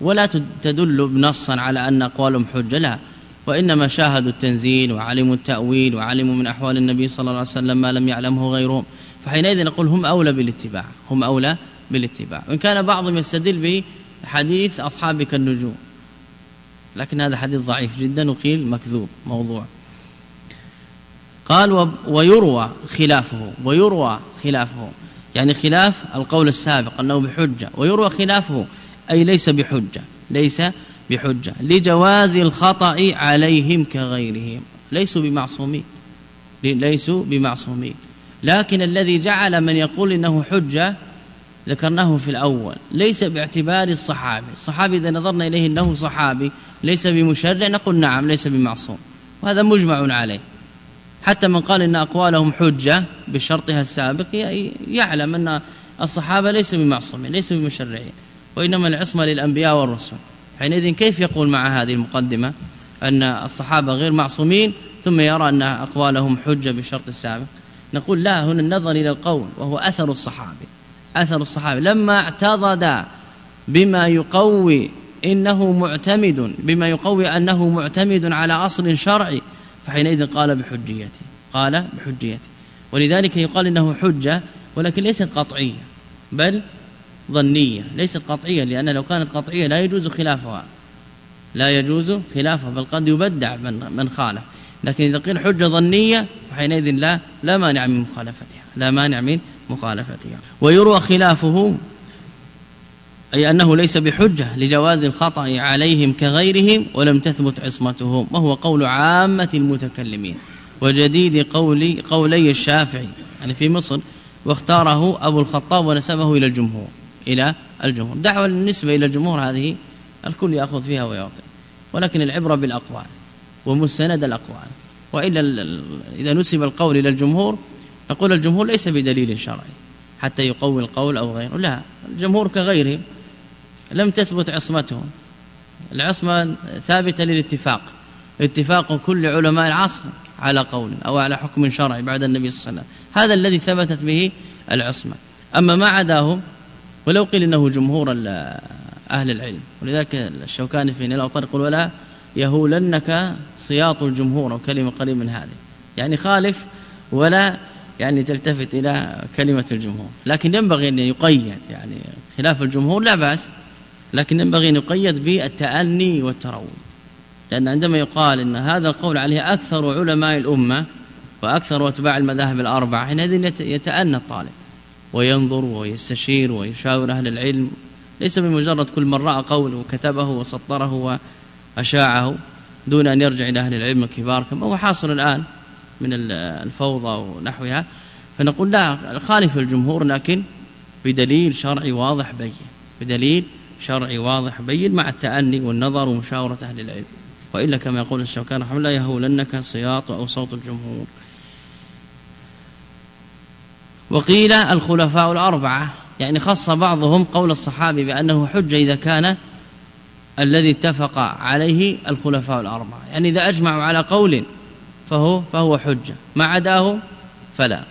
ولا تدل بنصا على أن أقوالهم حجة لا. وإنما شاهدوا التنزيل وعلموا التأويل وعلموا من أحوال النبي صلى الله عليه وسلم ما لم يعلمه غيرهم. فحينئذ نقول هم أولى بالاتباع هم أولى بالاتباع. وإن كان بعضهم يستدل بحديث أصحابك النجوم لكن هذا حديث ضعيف جدا وقيل مكذوب موضوع. قال ويروى خلافه ويروى خلافه. يعني خلاف القول السابق أنه بحجة ويروى خلافه أي ليس بحجة ليس بحجة. لجواز الخطأ عليهم كغيرهم. ليسوا بمعصومين. ليسوا بمعصومين. لكن الذي جعل من يقول إنه حجة ذكرناه في الأول. ليس باعتبار الصحابي. الصحابي إذا نظرنا إليه أنه صحابي ليس بمشرع نقول نعم ليس بمعصوم. وهذا مجمع عليه. حتى من قال إن أقوالهم حجة بشرطها السابق يعلم أن الصحابة ليسوا بمعصومين ليسوا بمشرعين وإنما العصمة للأنبياء والرسل. حينئذ كيف يقول مع هذه المقدمة أن الصحابة غير معصومين ثم يرى أن أقوالهم حجة بالشرط السابق؟ نقول لا هنا النظر إلى القول وهو أثر الصحابة أثر الصحابة لما اعتضد بما يقوي إنه معتمد بما يقوي أنه معتمد على أصل شرعي فحينئذ قال بحجيته قال بحجيته. ولذلك يقال إنه حجة ولكن ليست قطعية بل ظنية. ليست قطعية لأن لو كانت قطعية لا يجوز خلافها. لا يجوز خلافها بل قد يبدع من من خالف. لكن إذا قيل حجة ظنية فحينئذ لا لا مانع من مخالفتها لا مانع من مخالفتها. ويروى خلافه أي أنه ليس بحجة لجواز الخطأ عليهم كغيرهم ولم تثبت عصمتهم وهو قول عامة المتكلمين. وجديد قولي قولي الشافعي يعني في مصر واختاره أبو الخطاب ونسبه إلى الجمهور إلى الجمهور. دعوة النسبة إلى الجمهور هذه الكل يأخذ فيها ويعطي ولكن العبرة بالأقوال ومستند الأقوال. وإلا إذا نسب القول إلى الجمهور نقول الجمهور ليس بدليل شرعي حتى يقوي القول أو غيره. لا الجمهور كغيره. لم تثبت عصمتهم. العصمة ثابتة للاتفاق. اتفاق كل علماء العصر على قول أو على حكم شرعي بعد النبي صلى الله عليه وسلم. هذا الذي ثبتت به العصمة. أما ما عداهم ولو قيل إنه جمهور أهل العلم. ولذلك الشوكاني في الأوطار يقول ولا يهولنك سياط الجمهور وكلمة قريب من هذه. يعني خالف ولا يعني تلتفت إلى كلمة الجمهور. لكن ينبغي أن يقيد يعني خلاف الجمهور لا بأس. لكن ينبغي أن يقيد بالتأني والتروي لأن عندما يقال أن هذا القول عليه أكثر علماء الأمة وأكثر أتباع المذاهب الأربعة حينئذ يتأنى الطالب وينظر ويستشير ويشاور أهل العلم. ليس بمجرد كل من رأى قول وكتبه وسطره وأشاعه دون أن يرجع إلى أهل العلم الكبار كما هو حاصل الآن من الفوضى ونحوها. فنقول لا خالف الجمهور لكن بدليل شرعي واضح بين بدليل شرعي واضح بين مع التأني والنظر ومشاورة أهل العلم. وإلا كما يقول الشوكان رحمه الله يهولنك سياط أو صوت الجمهور. وقيل الخلفاء الأربعة يعني خص بعضهم قول الصحابي بأنه حجة إذا كان الذي اتفق عليه الخلفاء الأربعة. يعني إذا أجمعوا على قول فهو, فهو حجة ما عداه فلا.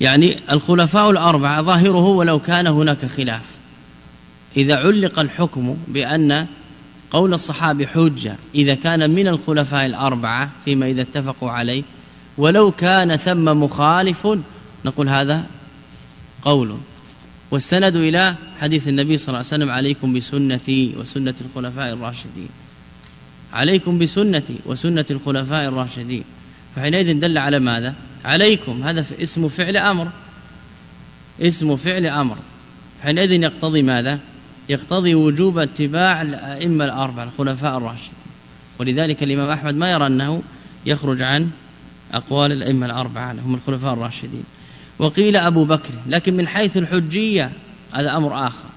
يعني الخلفاء الأربعة ظاهره ولو كان هناك خلاف. إذا علق الحكم بأن قول الصحابي حجة إذا كان من الخلفاء الأربعة فيما إذا اتفقوا عليه ولو كان ثم مخالف نقول هذا قول. والسند إلى حديث النبي صلى الله عليه وسلم عليكم بسنتي وسنة الخلفاء الراشدين. عليكم بسنتي وسنة الخلفاء الراشدين. فحينئذ دل على ماذا؟ عليكم. هذا اسم فعل أمر. اسم فعل أمر. حينئذ يقتضي ماذا؟ يقتضي وجوب اتباع الأئمة الأربعة الخلفاء الراشدين. ولذلك الإمام أحمد ما يرى أنه يخرج عن أقوال الأئمة الأربعة هم الخلفاء الراشدين. وقيل أبو بكر لكن من حيث الحجية هذا أمر آخر.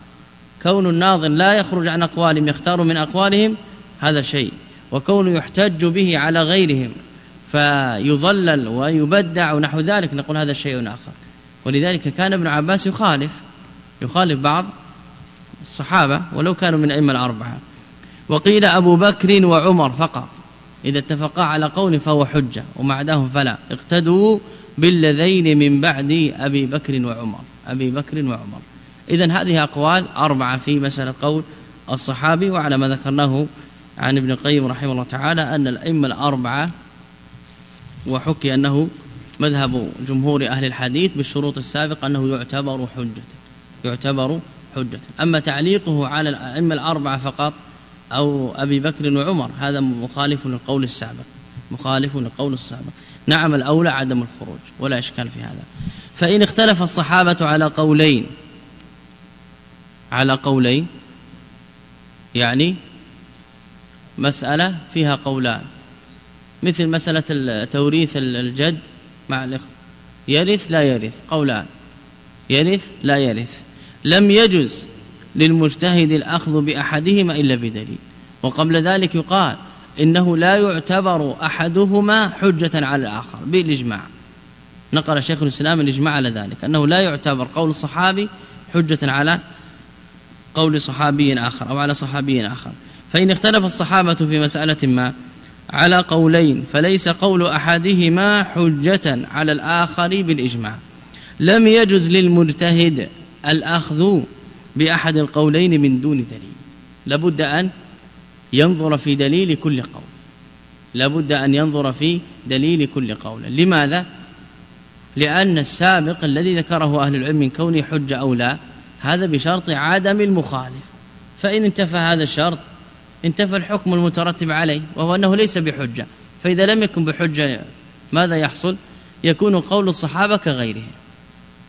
كون الناظر لا يخرج عن أقوالهم يختار من أقوالهم هذا شيء. وكون يحتج به على غيرهم فيضلل ويبدع ونحو ذلك نقول هذا شيء آخر. ولذلك كان ابن عباس يخالف يخالف بعض الصحابة ولو كانوا من أئمة الأربعة. وقيل أبو بكر وعمر فقط. إذا اتفقا على قول فهو حجة وما عداهم فلا. اقتدوا بالذين من بعد أبي بكر وعمر. أبي بكر وعمر. إذا هذه أقوال أربعة في مسألة قول الصحابي وعلى ما ذكرناه عن ابن القيم رحمه الله تعالى أن الأئمة الأربعة وحكي أنه مذهب جمهور أهل الحديث بالشروط السابقة أنه يعتبر حجة يعتبر حجة. أما تعليقه على الأئمة الأربعة فقط أو أبي بكر وعمر هذا مخالف للقول السابق. مخالف للقول السابق. نعم الأولى عدم الخروج ولا إشكال في هذا. فإن اختلف الصحابة على قولين على قولين يعني مسألة فيها قولان. مثل مسألة توريث الجد مع الإخوة يرث لا يرث قولان. يرث لا يرث. لم يجز للمجتهد الأخذ بأحدهما إلا بدليل. وقبل ذلك يقال إنه لا يعتبر أحدهما حجة على الآخر بالإجماع. نقل شيخ الإسلام الإجماع على ذلك أنه لا يعتبر قول الصحابي حجة على قول صحابي آخر أو على صحابي آخر. فإن اختلف الصحابة في مسألة ما على قولين فليس قول أحدهما حجة على الآخر بالإجماع. لم يجز للمجتهد الأخذ بأحد القولين من دون دليل. لابد أن ينظر في دليل كل قول. لابد أن ينظر في دليل كل قول. لماذا؟ لأن السابق الذي ذكره أهل العلم من كونه حجة أو لا هذا بشرط عدم المخالف. فإن انتفى هذا الشرط انتفى الحكم المترتب عليه وهو أنه ليس بحجة. فإذا لم يكن بحجة ماذا يحصل؟ يكون قول الصحابة كغيره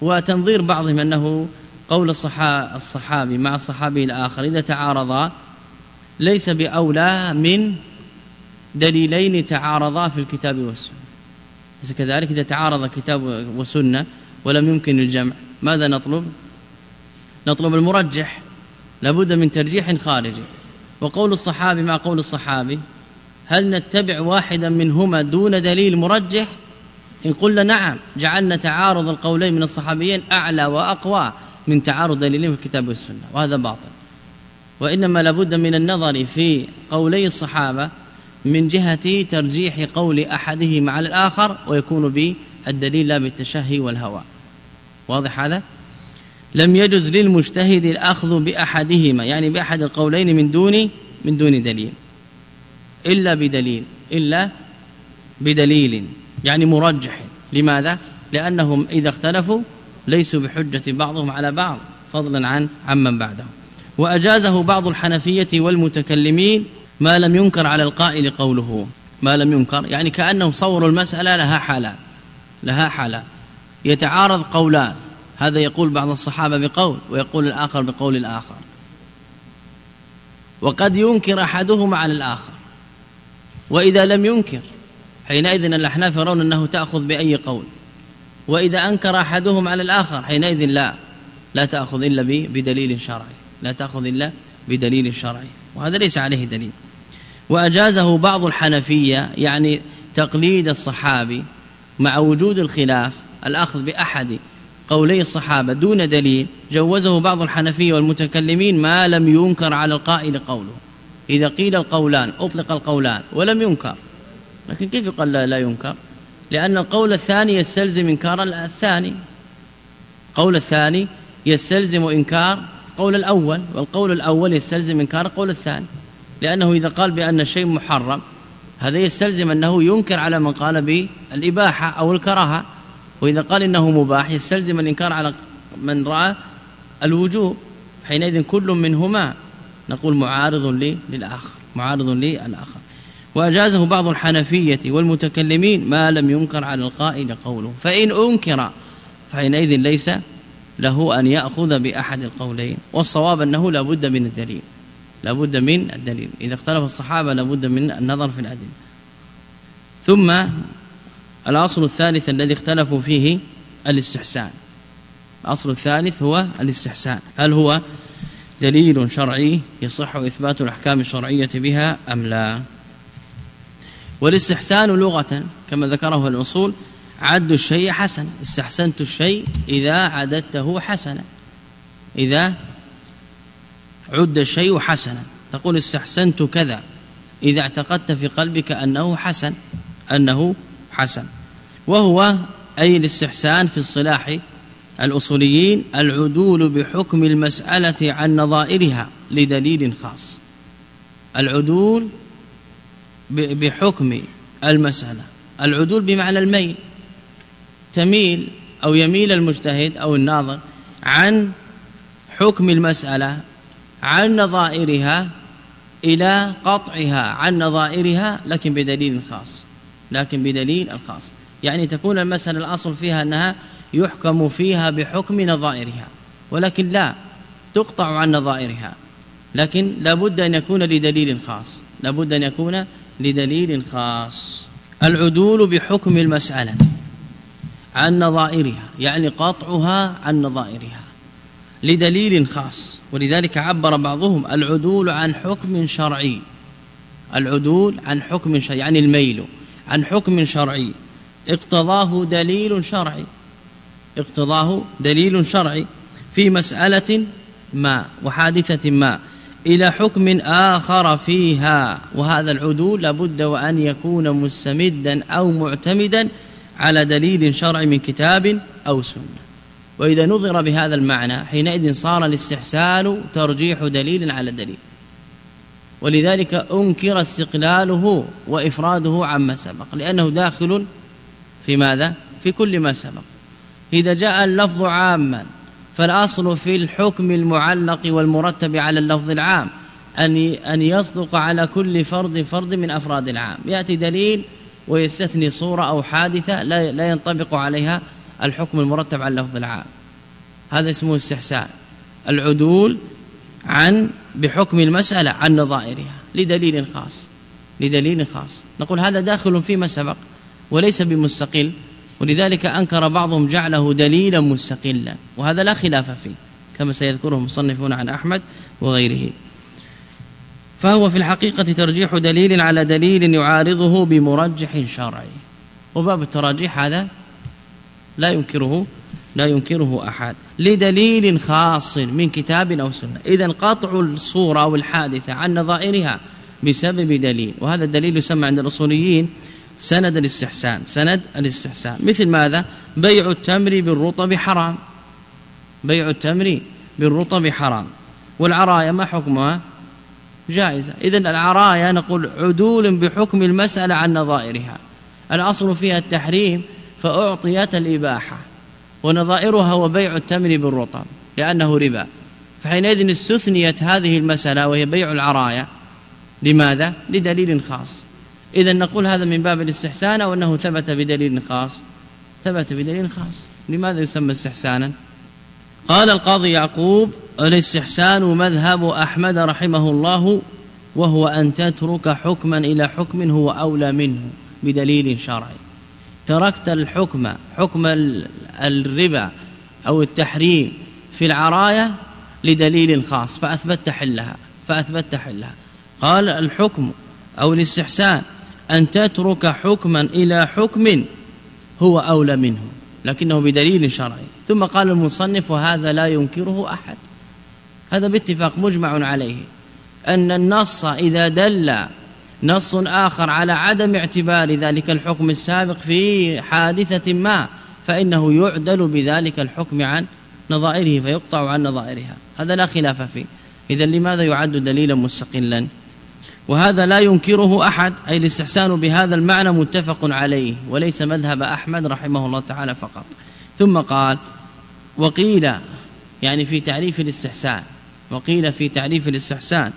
وتنظير بعضهم أنه قول الصحابي مع الصحابي الآخر. إذا تعارضا ليس بأولى من دليلين تعارضا في الكتاب والسنة. كذلك؟ إذا تعارض كتاب وسنة ولم يمكن الجمع ماذا نطلب؟ نطلب المرجح. لابد من ترجيح خارجي. وقول الصحابي مع قول الصحابي هل نتبع واحدا منهما دون دليل مرجح؟ إن قلنا نعم جعلنا تعارض القولين من الصحابيين أعلى وأقوى. من تعارض دليلين في الكتاب والسنة وهذا باطل. وإنما لابد من النظر في قولي الصحابة من جهة ترجيح قول أحدهما على الآخر ويكون بالدليل لا بالتشهي والهوى. واضح هذا؟ لم يجز للمجتهد الأخذ بأحدهما يعني بأحد القولين من دون من دون دليل. إلا بدليل إلا بدليل يعني مرجح. لماذا؟ لأنهم إذا اختلفوا ليسوا بحجة بعضهم على بعض فضلا عن عمن بعدهم. وأجازه بعض الحنفية والمتكلمين ما لم ينكر على القائل قوله. ما لم ينكر يعني كأنهم صوروا المسألة لها حالة لها حالة. يتعارض قولان هذا يقول بعض الصحابة بقول ويقول الآخر بقول الآخر. وقد ينكر أحدهما على الآخر. وإذا لم ينكر حينئذ الأحناف يرون أنه تأخذ بأي قول. وإذا أنكر أحدهم على الآخر حينئذ لا لا تأخذ إلا بدليل شرعي. لا تأخذ إلا بدليل شرعي. وهذا ليس عليه دليل. وأجازه بعض الحنفية يعني تقليد الصحابي مع وجود الخلاف الأخذ بأحد قولي الصحابة دون دليل جوزه بعض الحنفية والمتكلمين ما لم ينكر على القائل قوله. إذا قيل القولان أطلق القولان ولم ينكر. لكن كيف يقال لا, لا ينكر؟ لأن القول الثاني يستلزم إنكار الثاني. قول الثاني يستلزم إنكار قول الأول والقول الأول يستلزم إنكار القول الثاني. لأنه إذا قال بأن الشيء محرم هذا يستلزم أنه ينكر على من قال بالإباحة أو الكراهة. وإذا قال إنه مباح يستلزم الإنكار على من رأى الوجوب حينئذ كل منهما نقول معارض للآخر معارض للآخر. وأجازه بعض الحنفية والمتكلمين ما لم ينكر على القائل قوله. فإن أنكر فحينئذ ليس له أن يأخذ بأحد القولين والصواب أنه لا بد من الدليل. لا بد من الدليل. إذا اختلف الصحابة لا بد من النظر في الأدلة. ثم الأصل الثالث الذي اختلفوا فيه الاستحسان. الأصل الثالث هو الاستحسان. هل هو دليل شرعي يصح إثبات الأحكام الشرعية بها أم لا؟ والاستحسان لغة كما ذكره الأصول عد الشيء حسن. استحسنت الشيء إذا عددته حسنا. إذا عد الشيء حسنا. تقول استحسنت كذا إذا اعتقدت في قلبك أنه حسن أنه حسن. وهو أي الاستحسان في الصلاح الأصوليين العدول بحكم المسألة عن نظائرها لدليل خاص. العدول بحكم المسألة. العدول بمعنى الميل. تميل أو يميل المجتهد أو الناظر عن حكم المسألة عن نظائرها إلى قطعها عن نظائرها لكن بدليل خاص. لكن بدليل الخاص. يعني تكون المسألة الأصل فيها أنها يحكم فيها بحكم نظائرها ولكن لا تقطع عن نظائرها. لكن لابد أن يكون لدليل خاص. لابد أن يكون لدليل خاص. العدول بحكم المسألة عن نظائرها يعني قطعها عن نظائرها لدليل خاص. ولذلك عبر بعضهم العدول عن حكم شرعي. العدول عن حكم شرعي يعني الميل عن حكم شرعي. اقتضاه دليل شرعي. اقتضاه دليل شرعي في مسألة ما وحادثة ما. إلى حكم آخر فيها. وهذا العدول لابد وأن يكون مستمدا أو معتمدا على دليل شرعي من كتاب أو سنة. وإذا نظر بهذا المعنى حينئذ صار الاستحسان ترجيح دليل على دليل. ولذلك أنكر استقلاله وإفراده عما سبق. لأنه داخل في ماذا؟ في كل ما سبق. إذا جاء اللفظ عاما فالأصل في الحكم المعلق والمرتب على اللفظ العام أن أن يصدق على كل فرد فرد من أفراد العام. يأتي دليل ويستثني صورة أو حادثة لا لا ينطبق عليها الحكم المرتب على اللفظ العام. هذا اسمه استحسان. العدول عن بحكم المسألة عن نظائرها لدليل خاص لدليل خاص. نقول هذا داخل فيما سبق وليس بمستقل. ولذلك أنكر بعضهم جعله دليلا مستقلا وهذا لا خلاف فيه كما سيذكره مصنفون عن أحمد وغيره. فهو في الحقيقة ترجيح دليل على دليل يعارضه بمرجح شرعي. وباب التراجيح هذا لا ينكره لا ينكره أحد لدليل خاص من كتاب أو سنة. إذا قطع الصورة أو الحادثة عن نظائرها بسبب دليل وهذا الدليل يسمى عند الأصوليين سند الاستحسان. سند الاستحسان. مثل ماذا؟ بيع التمر بالرطب حرام. بيع التمر بالرطب حرام. والعرايا ما حكمها؟ جائزة. إذا العرايا نقول عدول بحكم المسألة عن نظائرها. الأصل فيها التحريم فأعطيت الإباحة. ونظائرها هو بيع التمر بالرطب لأنه ربا. فحينئذ استثنيت هذه المسألة وهي بيع العرايا. لماذا؟ لدليل خاص. إذا نقول هذا من باب الاستحسان أو أنه ثبت بدليل خاص. ثبت بدليل خاص. لماذا يسمى استحسانا؟ قال القاضي يعقوب الاستحسان مذهب أحمد رحمه الله وهو أن تترك حكما إلى حكم هو أولى منه بدليل شرعي. تركت الحكم حكم الربا أو التحريم في العراية لدليل خاص فأثبت حلها فأثبت حلها. قال الحكم أو الاستحسان أن تترك حكما إلى حكم هو أولى منه لكنه بدليل شرعي. ثم قال المصنف وهذا لا ينكره أحد. هذا باتفاق مجمع عليه. أن النص إذا دل نص آخر على عدم اعتبار ذلك الحكم السابق في حادثة ما فإنه يعدل بذلك الحكم عن نظائره فيقطع عن نظائرها. هذا لا خلاف فيه. إذا لماذا يعد دليلا مستقلا؟ وهذا لا ينكره أحد أي الاستحسان بهذا المعنى متفق عليه وليس مذهب أحمد رحمه الله تعالى فقط. ثم قال وقيل يعني في تعريف الاستحسان وقيل في تعريف الاستحسان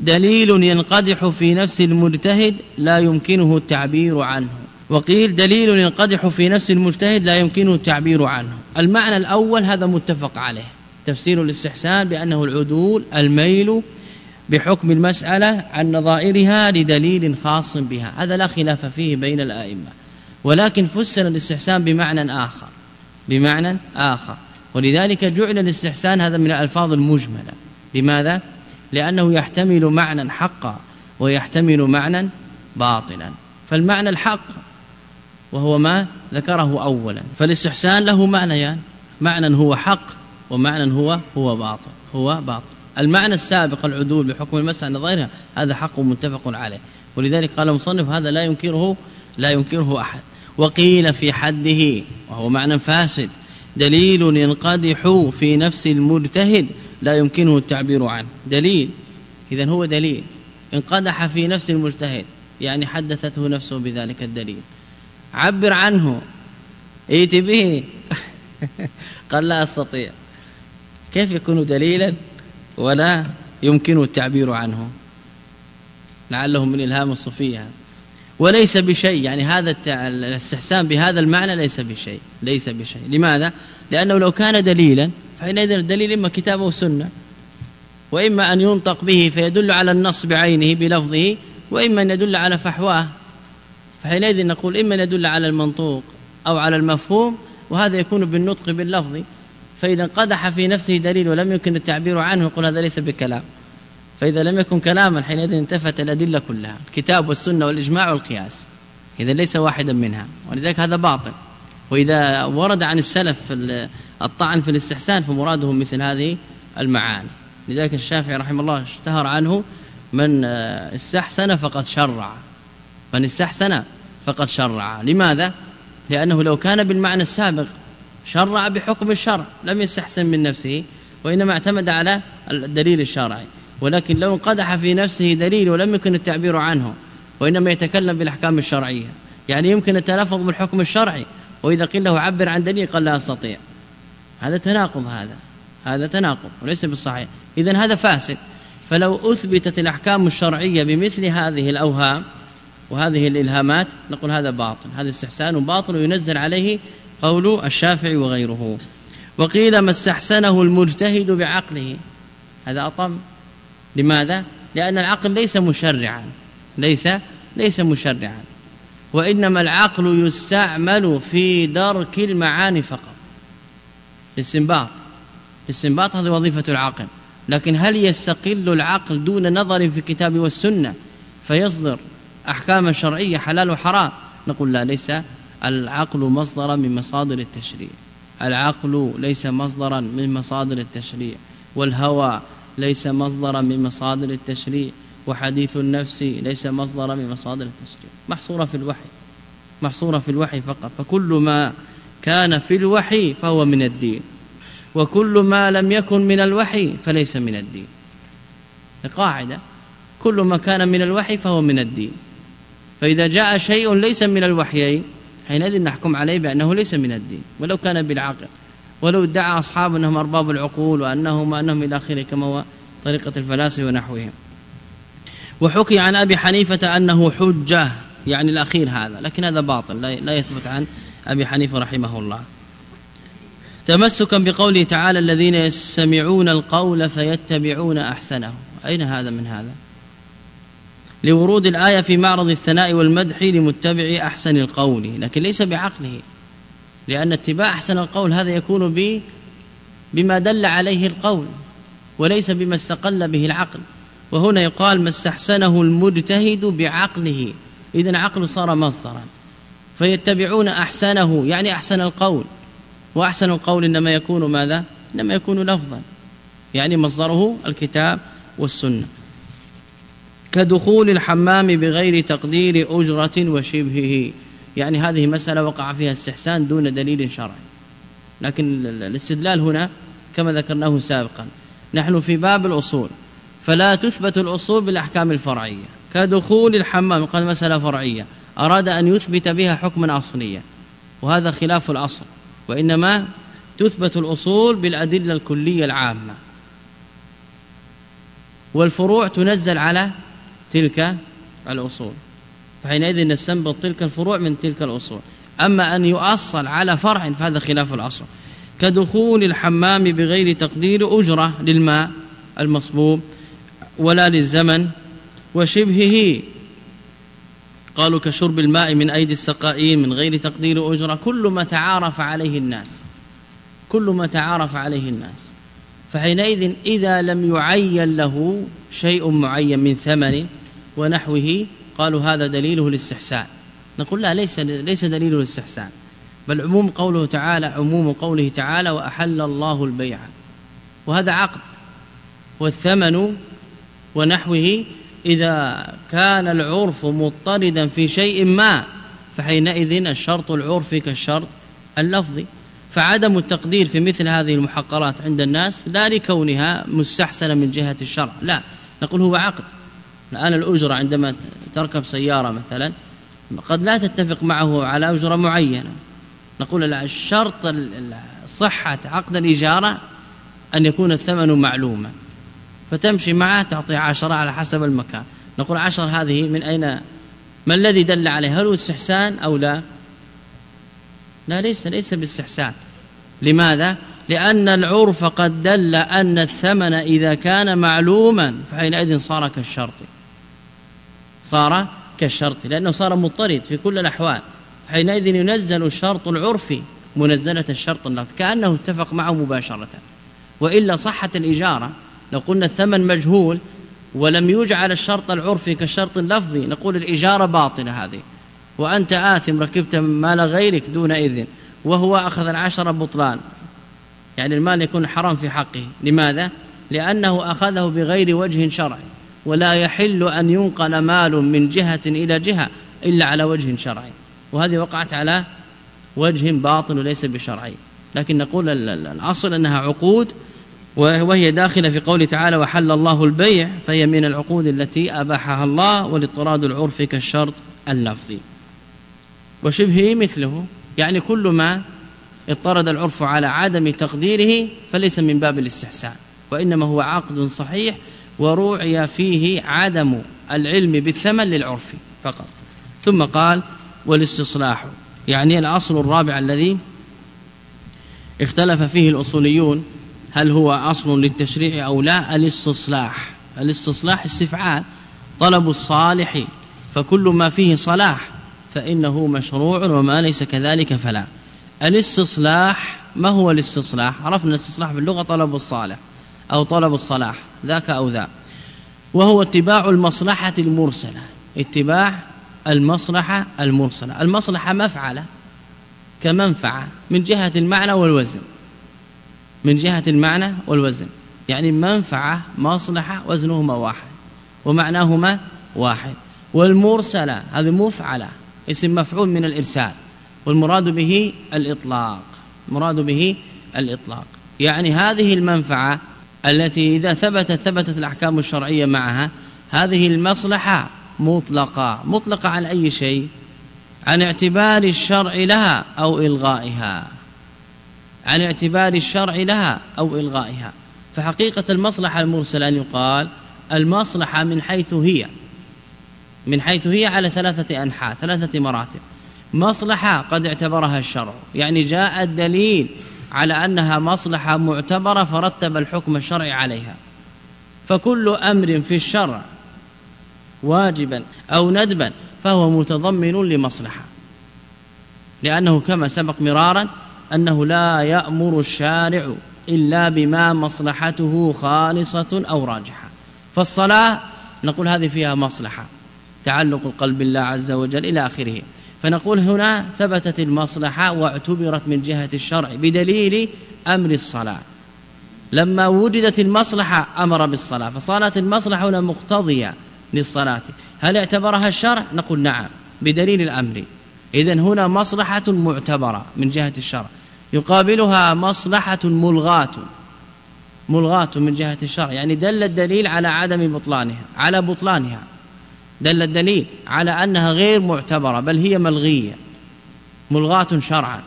دليل ينقدح في نفس المجتهد لا يمكنه التعبير عنه. وقيل دليل ينقدح في نفس المجتهد لا يمكنه التعبير عنه. المعنى الأول هذا متفق عليه تفسير الاستحسان بأنه العدول الميل بحكم المسألة عن نظائرها لدليل خاص بها. هذا لا خلاف فيه بين الآئمة. ولكن فسر الاستحسان بمعنى آخر. بمعنى آخر. ولذلك جعل الاستحسان هذا من الألفاظ المجملة. لماذا؟ لأنه يحتمل معنى حقا ويحتمل معنى باطلا. فالمعنى الحق وهو ما ذكره أولا. فالاستحسان له معنيان. يعني معنى هو حق ومعنى هو هو باطل. هو باطل. المعنى السابق العدول بحكم المسألة ظاهرها هذا حق متفق عليه. ولذلك قال المصنف هذا لا ينكره لا ينكره أحد. وقيل في حده وهو معنى فاسد دليل ينقدح في نفس المجتهد لا يمكنه التعبير عنه. دليل. إذا هو دليل. انقدح في نفس المجتهد يعني حدثته نفسه بذلك الدليل. عبر عنه. ائت به. [laughs] قال لا أستطيع. كيف يكون دليلا؟ ولا يمكن التعبير عنه. لعله من إلهام الصوفية وليس بشيء يعني هذا الاستحسان بهذا المعنى ليس بشيء ليس بشيء. لماذا؟ لأنه لو كان دليلا فحينئذ الدليل إما كتاب أو سنة وإما أن ينطق به فيدل على النص بعينه بلفظه وإما أن يدل على فحواه. فحينئذ نقول إما يدل على المنطوق أو على المفهوم وهذا يكون بالنطق باللفظ. فإذا قدح في نفسه دليل ولم يمكن التعبير عنه يقول هذا ليس بكلام. فإذا لم يكن كلاما حينئذ انتفت الأدلة كلها الكتاب والسنة والإجماع والقياس. إذا ليس واحدا منها ولذلك هذا باطل. وإذا ورد عن السلف الطعن في الاستحسان فمراده مثل هذه المعاني. لذلك الشافعي رحمه الله اشتهر عنه من استحسن فقد شرع. من استحسن فقد شرع. لماذا؟ لأنه لو كان بالمعنى السابق شرع بحكم الشرع لم يستحسن من نفسه وإنما اعتمد على الدليل الشرعي. ولكن لو انقدح في نفسه دليل ولم يكن التعبير عنه وإنما يتكلم بالأحكام الشرعية. يعني يمكن التلفظ بالحكم الشرعي وإذا قيل له عبر عن دليل قال لا أستطيع. هذا تناقض هذا هذا تناقض وليس بالصحيح. إذا هذا فاسد. فلو أثبتت الأحكام الشرعية بمثل هذه الأوهام وهذه الإلهامات نقول هذا باطل هذا استحسان باطل وينزل عليه قول الشافعي وغيره. وقيل ما استحسنه المجتهد بعقله. هذا أطم. لماذا؟ لأن العقل ليس مشرعا. ليس ليس مشرعا. وإنما العقل يستعمل في درك المعاني فقط. الاستنباط الاستنباط هذه وظيفة العقل لكن هل يستقل العقل دون نظر في الكتاب والسنة؟ فيصدر. أحكاما شرعية حلال وحرام. نقول لا ليس. العقل مصدرا من مصادر التشريع. العقل ليس مصدرا من مصادر التشريع والهوى ليس مصدرا من مصادر التشريع وحديث النفس ليس مصدرا من مصادر التشريع. محصورة في الوحي محصورة في الوحي فقط. فكل ما كان في الوحي فهو من الدين وكل ما لم يكن من الوحي فليس من الدين. قاعدة. كل ما كان من الوحي فهو من الدين. فإذا جاء شيء ليس من الوحيين حينئذ نحكم عليه بأنه ليس من الدين ولو كان بالعقل ولو ادعى أصحاب أنهم أرباب العقول وأنهم أنهم إلى آخره كما هو طريقة الفلاسفة ونحوهم. وحكي عن أبي حنيفة أنه حجة يعني الأخير هذا لكن هذا باطل لا يثبت عن أبي حنيفة رحمه الله. تمسكا بقوله تعالى الذين يستمعون القول فيتبعون أحسنه. أين هذا من هذا؟ لورود الآية في معرض الثناء والمدح لمتبع أحسن القول. لكن ليس بعقله لأن اتباع أحسن القول هذا يكون ب بما دل عليه القول وليس بما استقل به العقل. وهنا يقال ما استحسنه المجتهد بعقله. إذا عقل صار مصدرا. فيتبعون أحسنه يعني أحسن القول. وأحسن القول إنما يكون ماذا؟ إنما يكون لفظا. يعني مصدره الكتاب والسنة. كدخول الحمام بغير تقدير أجرة وشبهه. يعني هذه مسألة وقع فيها استحسان دون دليل شرعي. لكن الاستدلال هنا كما ذكرناه سابقا. نحن في باب الأصول. فلا تثبت الأصول بالأحكام الفرعية. كدخول الحمام قال مسألة فرعية. أراد أن يثبت بها حكما أصليا. وهذا خلاف الأصل. وإنما تثبت الأصول بالأدلة الكلية العامة. والفروع تنزل على تلك الأصول. فحينئذ نستنبط تلك الفروع من تلك الأصول. أما أن يؤصل على فرع فهذا خلاف الأصل. كدخول الحمام بغير تقدير أجرة للماء المصبوب ولا للزمن وشبهه. قالوا كشرب الماء من أيدي السقائين من غير تقدير أجرة كل ما تعارف عليه الناس. كل ما تعارف عليه الناس. فحينئذ إذا لم يعين له شيء معين من ثمن ونحوه قالوا هذا دليله الاستحسان. نقول لا ليس ليس دليله الاستحسان بل عموم قوله تعالى عموم قوله تعالى وأحل الله البيع. وهذا عقد. والثمن ونحوه إذا كان العرف مضطردا في شيء ما فحينئذ الشرط العرفي كالشرط اللفظي فعدم التقدير في مثل هذه المحقرات عند الناس لا لكونها مستحسنة من جهة الشرع لا. نقول هو عقد. الآن الأجرة عندما تركب سيارة مثلا قد لا تتفق معه على أجرة معينة. نقول لا الشرط صحة عقد الإجارة أن يكون الثمن معلوما فتمشي معه تعطي عشرة على حسب المكان. نقول عشر هذه من أين؟ ما الذي دل عليه؟ هل هو استحسان أو لا؟ لا ليس ليس باستحسان. لماذا؟ لأن العرف قد دل أن الثمن إذا كان معلوما فحينئذ صار كالشرط. صار كالشرط لأنه صار مضطرد في كل الأحوال. حينئذ ينزل الشرط العرفي منزلة الشرط اللفظ كأنه اتفق معه مباشرة. وإلا صحت الإجارة لو قلنا الثمن مجهول ولم يجعل الشرط العرفي كالشرط اللفظي نقول الإجارة باطلة هذه. وأنت آثم ركبت مال غيرك دون إذن وهو أخذ العشرة بطلان. يعني المال يكون حرام في حقه. لماذا؟ لأنه أخذه بغير وجه شرعي. ولا يحل أن ينقل مال من جهة إلى جهة إلا على وجه شرعي. وهذه وقعت على وجه باطل وليس بشرعي. لكن نقول الأصل أنها عقود وهي داخلة في قول تعالى وحل الله البيع فهي من العقود التي أباحها الله والاضطراد العرفي كالشرط اللفظي وشبهه مثله يعني كل ما اضطرد العرف على عدم تقديره فليس من باب الاستحسان وإنما هو عقد صحيح وروعي فيه عدم العلم بالثمن للعرف فقط. ثم قال والاستصلاح. يعني الأصل الرابع الذي اختلف فيه الأصوليون هل هو أصل للتشريع أو لا؟ الاستصلاح. الاستصلاح استفعال طلب الصالح فكل ما فيه صلاح فإنه مشروع وما ليس كذلك فلا. الاستصلاح ما هو الاستصلاح؟ عرفنا الاستصلاح باللغة طلب الصالح أو طلب الصلاح. ذاك أو ذا. وهو اتباع المصلحة المرسلة. اتباع المصلحة المرسلة. المصلحة مفعلة كمنفعة من جهة المعنى والوزن. من جهة المعنى والوزن. يعني منفعة مصلحة وزنهما واحد. ومعناهما واحد. والمرسلة هذه مفعلة. اسم مفعول من الإرسال. والمراد به الإطلاق. مراد به الإطلاق. يعني هذه المنفعة التي إذا ثبتت ثبتت الأحكام الشرعية معها. هذه المصلحة مطلقة مطلقة عن أي شيء؟ عن اعتبار الشرع لها أو إلغائها. عن اعتبار الشرع لها أو إلغائها. فحقيقة المصلحة المرسلة أن يقال المصلحة من حيث هي. من حيث هي على ثلاثة أنحاء ثلاثة مراتب. مصلحة قد اعتبرها الشرع. يعني جاء الدليل على أنها مصلحة معتبرة فرتب الحكم الشرعي عليها. فكل أمر في الشرع واجبا أو ندبا فهو متضمن لمصلحة. لأنه كما سبق مرارا أنه لا يأمر الشارع إلا بما مصلحته خالصة أو راجحة. فالصلاة نقول هذه فيها مصلحة تعلق القلب بالله عز وجل إلى آخره. فنقول هنا ثبتت المصلحة واعتبرت من جهة الشرع بدليل أمر الصلاة. لما وجدت المصلحة أمر بالصلاة فصارت المصلحة هنا مقتضية للصلاة. هل اعتبرها الشرع؟ نقول نعم بدليل الأمر. إذن هنا مصلحة معتبرة من جهة الشرع. يقابلها مصلحة ملغاة ملغاة من جهة الشرع يعني دل الدليل على عدم بطلانها على بطلانها. دل الدليل على أنها غير معتبرة بل هي ملغية ملغاة شرعا.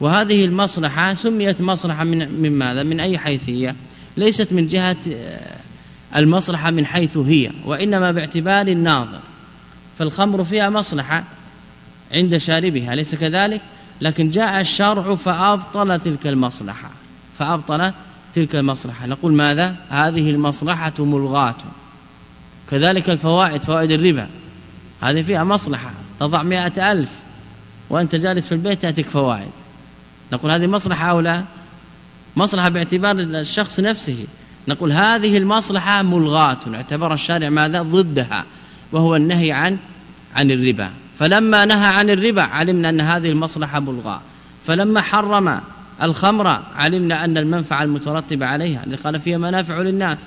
وهذه المصلحة سميت مصلحة من, من ماذا؟ من أي حيثية؟ ليست من جهة آه، المصلحة من حيث هي وإنما باعتبار الناظر. فالخمر فيها مصلحة عند شاربها ليس كذلك؟ لكن جاء الشرع فأبطل تلك المصلحة فأبطل تلك المصلحة. نقول ماذا؟ هذه المصلحة ملغاة. كذلك الفوائد فوائد الربا. هذه فيها مصلحة تضع مئة ألف وأنت جالس في البيت تأتيك فوائد. نقول هذه مصلحة أو لا؟ مصلحة باعتبار الشخص نفسه. نقول هذه المصلحة ملغاة اعتبر الشارع ماذا؟ ضدها وهو النهي عن عن الربا. فلما نهى عن الربا علمنا أن هذه المصلحة ملغاة. فلما حرم الخمر علمنا أن المنفعة المترتبة عليها اللي قال فيها منافع للناس.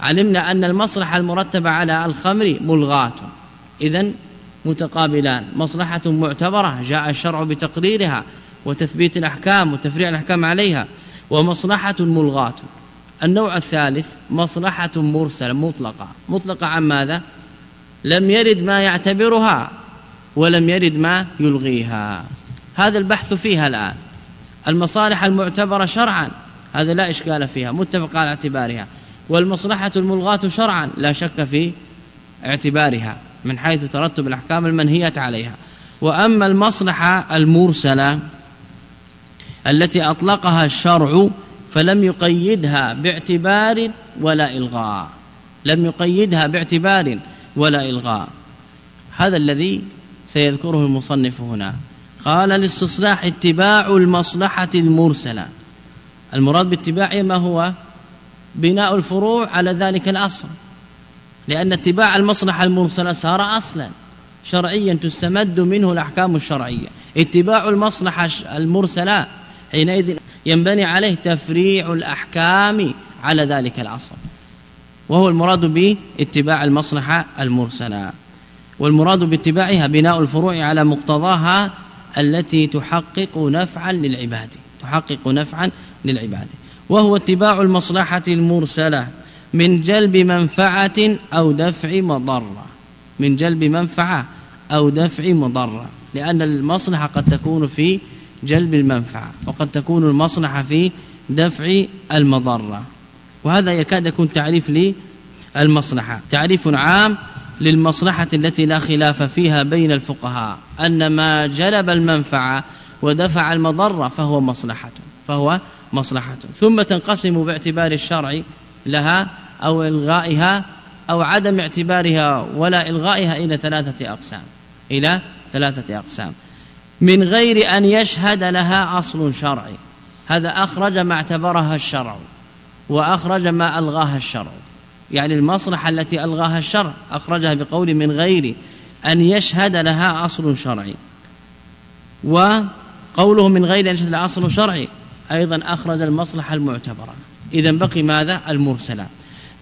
علمنا أن المصلحة المرتبة على الخمر ملغاة. إذا متقابلان. مصلحة معتبرة جاء الشرع بتقريرها وتثبيت الأحكام وتفريع الأحكام عليها ومصلحة ملغاة. النوع الثالث مصلحة مرسلة مطلقة. مطلقة عن ماذا؟ لم يرد ما يعتبرها ولم يرد ما يلغيها. هذا البحث فيها الآن. المصالح المعتبرة شرعا. هذا لا إشكال فيها. متفق على اعتبارها. والمصلحة الملغاة شرعا لا شك في اعتبارها من حيث ترتب الأحكام المنهية عليها. وأما المصلحة المرسلة التي أطلقها الشرع فلم يقيدها باعتبار ولا إلغاء. لم يقيدها باعتبار ولا إلغاء. هذا الذي سيذكره المصنف هنا. قال الاستصلاح اتباع المصلحة المرسلة. المراد باتباعها ما هو؟ بناء الفروع على ذلك الأصل. لأن اتباع المصلحة المرسلة صار أصلا. شرعيا تستمد منه الأحكام الشرعية. اتباع المصلحة المرسلة حينئذ ينبني عليه تفريع الأحكام على ذلك الأصل. وهو المراد باتباع المصلحة المرسلة. والمراد باتباعها بناء الفروع على مقتضاها التي تحقق نفعا للعباد. تحقق نفعا للعباد. وهو اتباع المصلحة المرسلة من جلب منفعة أو دفع مضرة. من جلب منفعة أو دفع مضرة. لأن المصلحة قد تكون في جلب المنفعة وقد تكون المصلحة في دفع المضرة. وهذا يكاد يكون تعريف للمصلحة. تعريف عام للمصلحة التي لا خلاف فيها بين الفقهاء. أن ما جلب المنفعة ودفع المضرة فهو مصلحة فهو مصلحة. ثم تنقسم باعتبار الشرع لها أو إلغائها أو عدم اعتبارها ولا إلغائها إلى ثلاثة أقسام. إلى ثلاثة أقسام. من غير أن يشهد لها أصل شرعي. هذا أخرج ما اعتبرها الشرع وأخرج ما ألغاها الشرع. يعني المصلحة التي ألغاها الشرع أخرجها بقول من غير أن يشهد لها أصل شرعي. و قوله من غير أن يشهد أصل شرعي أيضا أخرج المصلحة المعتبرة. إذا بقي ماذا؟ المرسلة.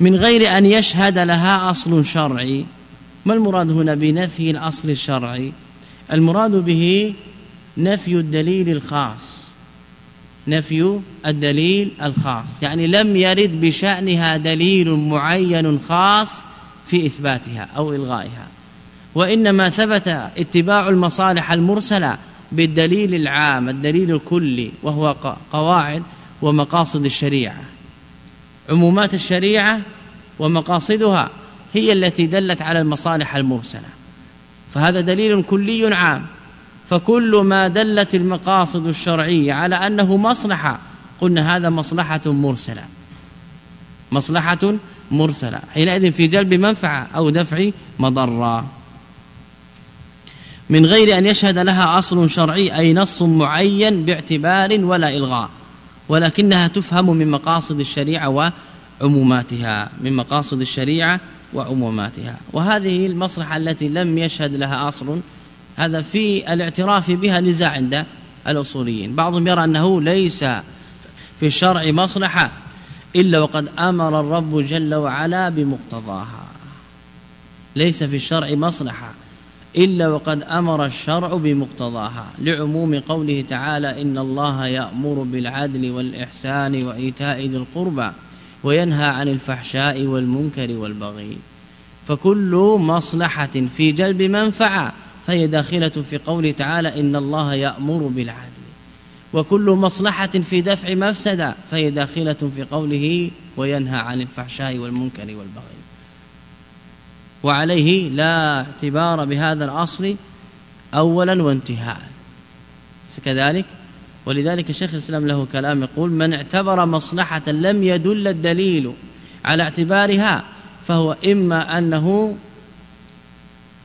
من غير أن يشهد لها أصل شرعي. ما المراد هنا بنفي الأصل الشرعي؟ المراد به نفي الدليل الخاص. نفي الدليل الخاص. يعني لم يرد بشأنها دليل معين خاص في إثباتها أو إلغائها. وإنما ثبت اتباع المصالح المرسلة بالدليل العام الدليل الكلي وهو قواعد ومقاصد الشريعة. عمومات الشريعة ومقاصدها هي التي دلت على المصالح المرسلة. فهذا دليل كلي عام. فكل ما دلت المقاصد الشرعية على أنه مصلحة قلنا هذا مصلحة مرسلة. مصلحة مرسلة. حينئذ في جلب منفعة أو دفع مضرة. من غير أن يشهد لها أصل شرعي أي نص معين باعتبار ولا إلغاء ولكنها تفهم من مقاصد الشريعة وعموماتها من مقاصد الشريعة وعموماتها. وهذه المصلحة التي لم يشهد لها أصل هذا في الاعتراف بها نزاع عند الأصوليين. بعضهم يرى أنه ليس في الشرع مصلحة إلا وقد أمر الرب جل وعلا بمقتضاها. ليس في الشرع مصلحة. إلا وقد أمر الشرع بمقتضاها لعموم قوله تعالى إن الله يأمر بالعدل والإحسان وإيتاء ذي القربى وينهى عن الفحشاء والمنكر والبغي فكل مصلحة في جلب منفعة فهي داخلة في قوله تعالى إن الله يأمر بالعدل وكل مصلحة في دفع مفسدة فهي داخلة في قوله وينهى عن الفحشاء والمنكر والبغي وعليه لا اعتبار بهذا الأصل أولا وانتهاء. كذلك ولذلك الشيخ الإسلام له كلام يقول من اعتبر مصلحة لم يدل الدليل على اعتبارها فهو إما أنه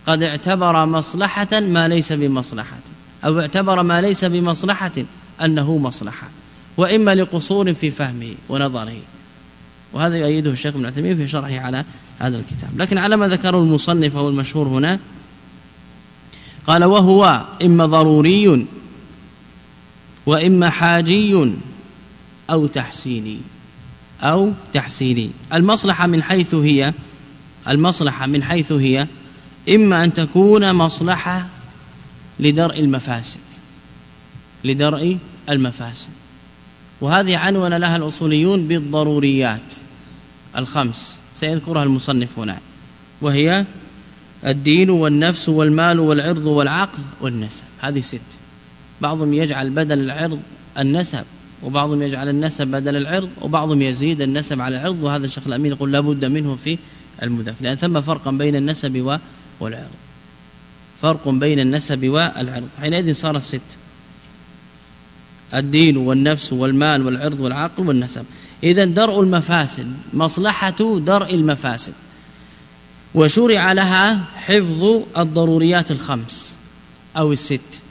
قد اعتبر مصلحة ما ليس بمصلحة أو اعتبر ما ليس بمصلحة أنه مصلحة وإما لقصور في فهمه ونظره. وهذا يؤيده الشيخ ابن عثيمين في شرحه على هذا الكتاب. لكن على ما ذكره المصنف أو المشهور هنا قال وهو إما ضروري وإما حاجي أو تحسيني. أو تحسيني. المصلحة من حيث هي المصلحة من حيث هي إما أن تكون مصلحة لدرء المفاسد لدرء المفاسد. وهذه عنون لها الأصوليون بالضروريات الخمس. سيذكرها المصنف هنا. وهي الدين والنفس والمال والعرض والعقل والنسب. هذه ست. بعضهم يجعل بدل العرض النسب وبعضهم يجعل النسب بدل العرض وبعضهم يزيد النسب على العرض. وهذا الشيخ الأمين يقول لابد منه في المدف لأن ثم فرقا بين النسب والعرض. فرق بين النسب والعرض. حينئذ صار الست الدين والنفس والمال والعرض والعقل والنسب. إذا درء المفاسد مصلحة درء المفاسد. وشرع لها حفظ الضروريات الخمس أو الست.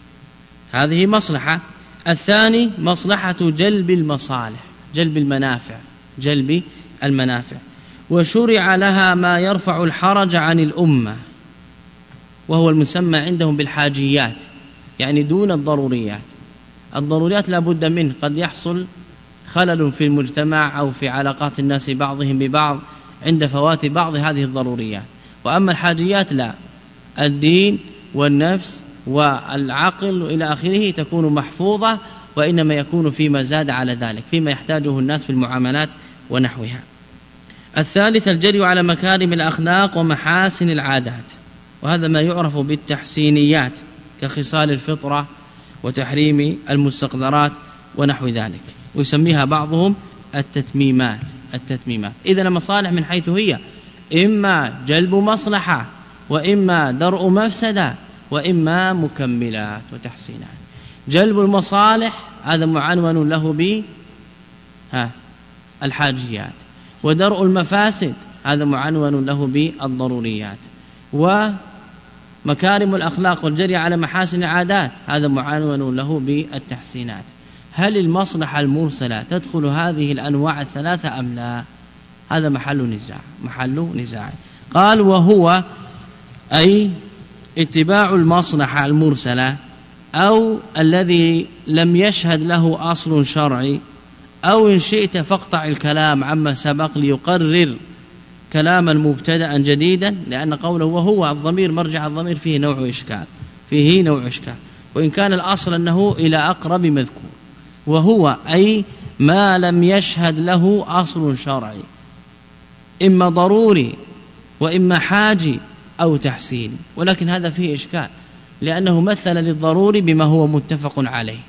هذه مصلحة. الثاني مصلحة جلب المصالح جلب المنافع جلب المنافع. وشرع لها ما يرفع الحرج عن الأمة وهو المسمى عندهم بالحاجيات يعني دون الضروريات. الضروريات لا بد منه قد يحصل خلل في المجتمع أو في علاقات الناس بعضهم ببعض عند فوات بعض هذه الضروريات. وأما الحاجيات لا الدين والنفس والعقل إلى آخره تكون محفوظة وإنما يكون فيما زاد على ذلك فيما يحتاجه الناس في المعاملات ونحوها. الثالث الجري على مكارم الأخلاق ومحاسن العادات وهذا ما يعرف بالتحسينيات كخصال الفطرة وتحريم المستقذرات ونحو ذلك. ويسميها بعضهم التتميمات التتميمات. إذا المصالح من حيث هي إما جلب مصلحة وإما درء مفسدة وإما مكملات وتحسينات. جلب المصالح هذا معنون له ب ها الحاجيات. ودرء المفاسد هذا معنون له بالضروريات ومكارم الأخلاق والجري على محاسن العادات هذا معنون له بالتحسينات هل المصلحة المرسلة تدخل هذه الأنواع الثلاثة أم لا؟ هذا محل نزاع محل نزاع. قال وهو أي اتباع المصلحة المرسلة أو الذي لم يشهد له أصل شرعي أو إن شئت فاقطع الكلام عما سبق ليقرر كلاما مبتدا جديدا لأن قوله وهو الضمير مرجع الضمير فيه نوع إشكال فيه نوع إشكال. وإن كان الأصل أنه إلى أقرب مذكور. وهو أي ما لم يشهد له أصل شرعي إما ضروري وإما حاجي أو تحسين ولكن هذا فيه إشكال لأنه مثل للضروري بما هو متفق عليه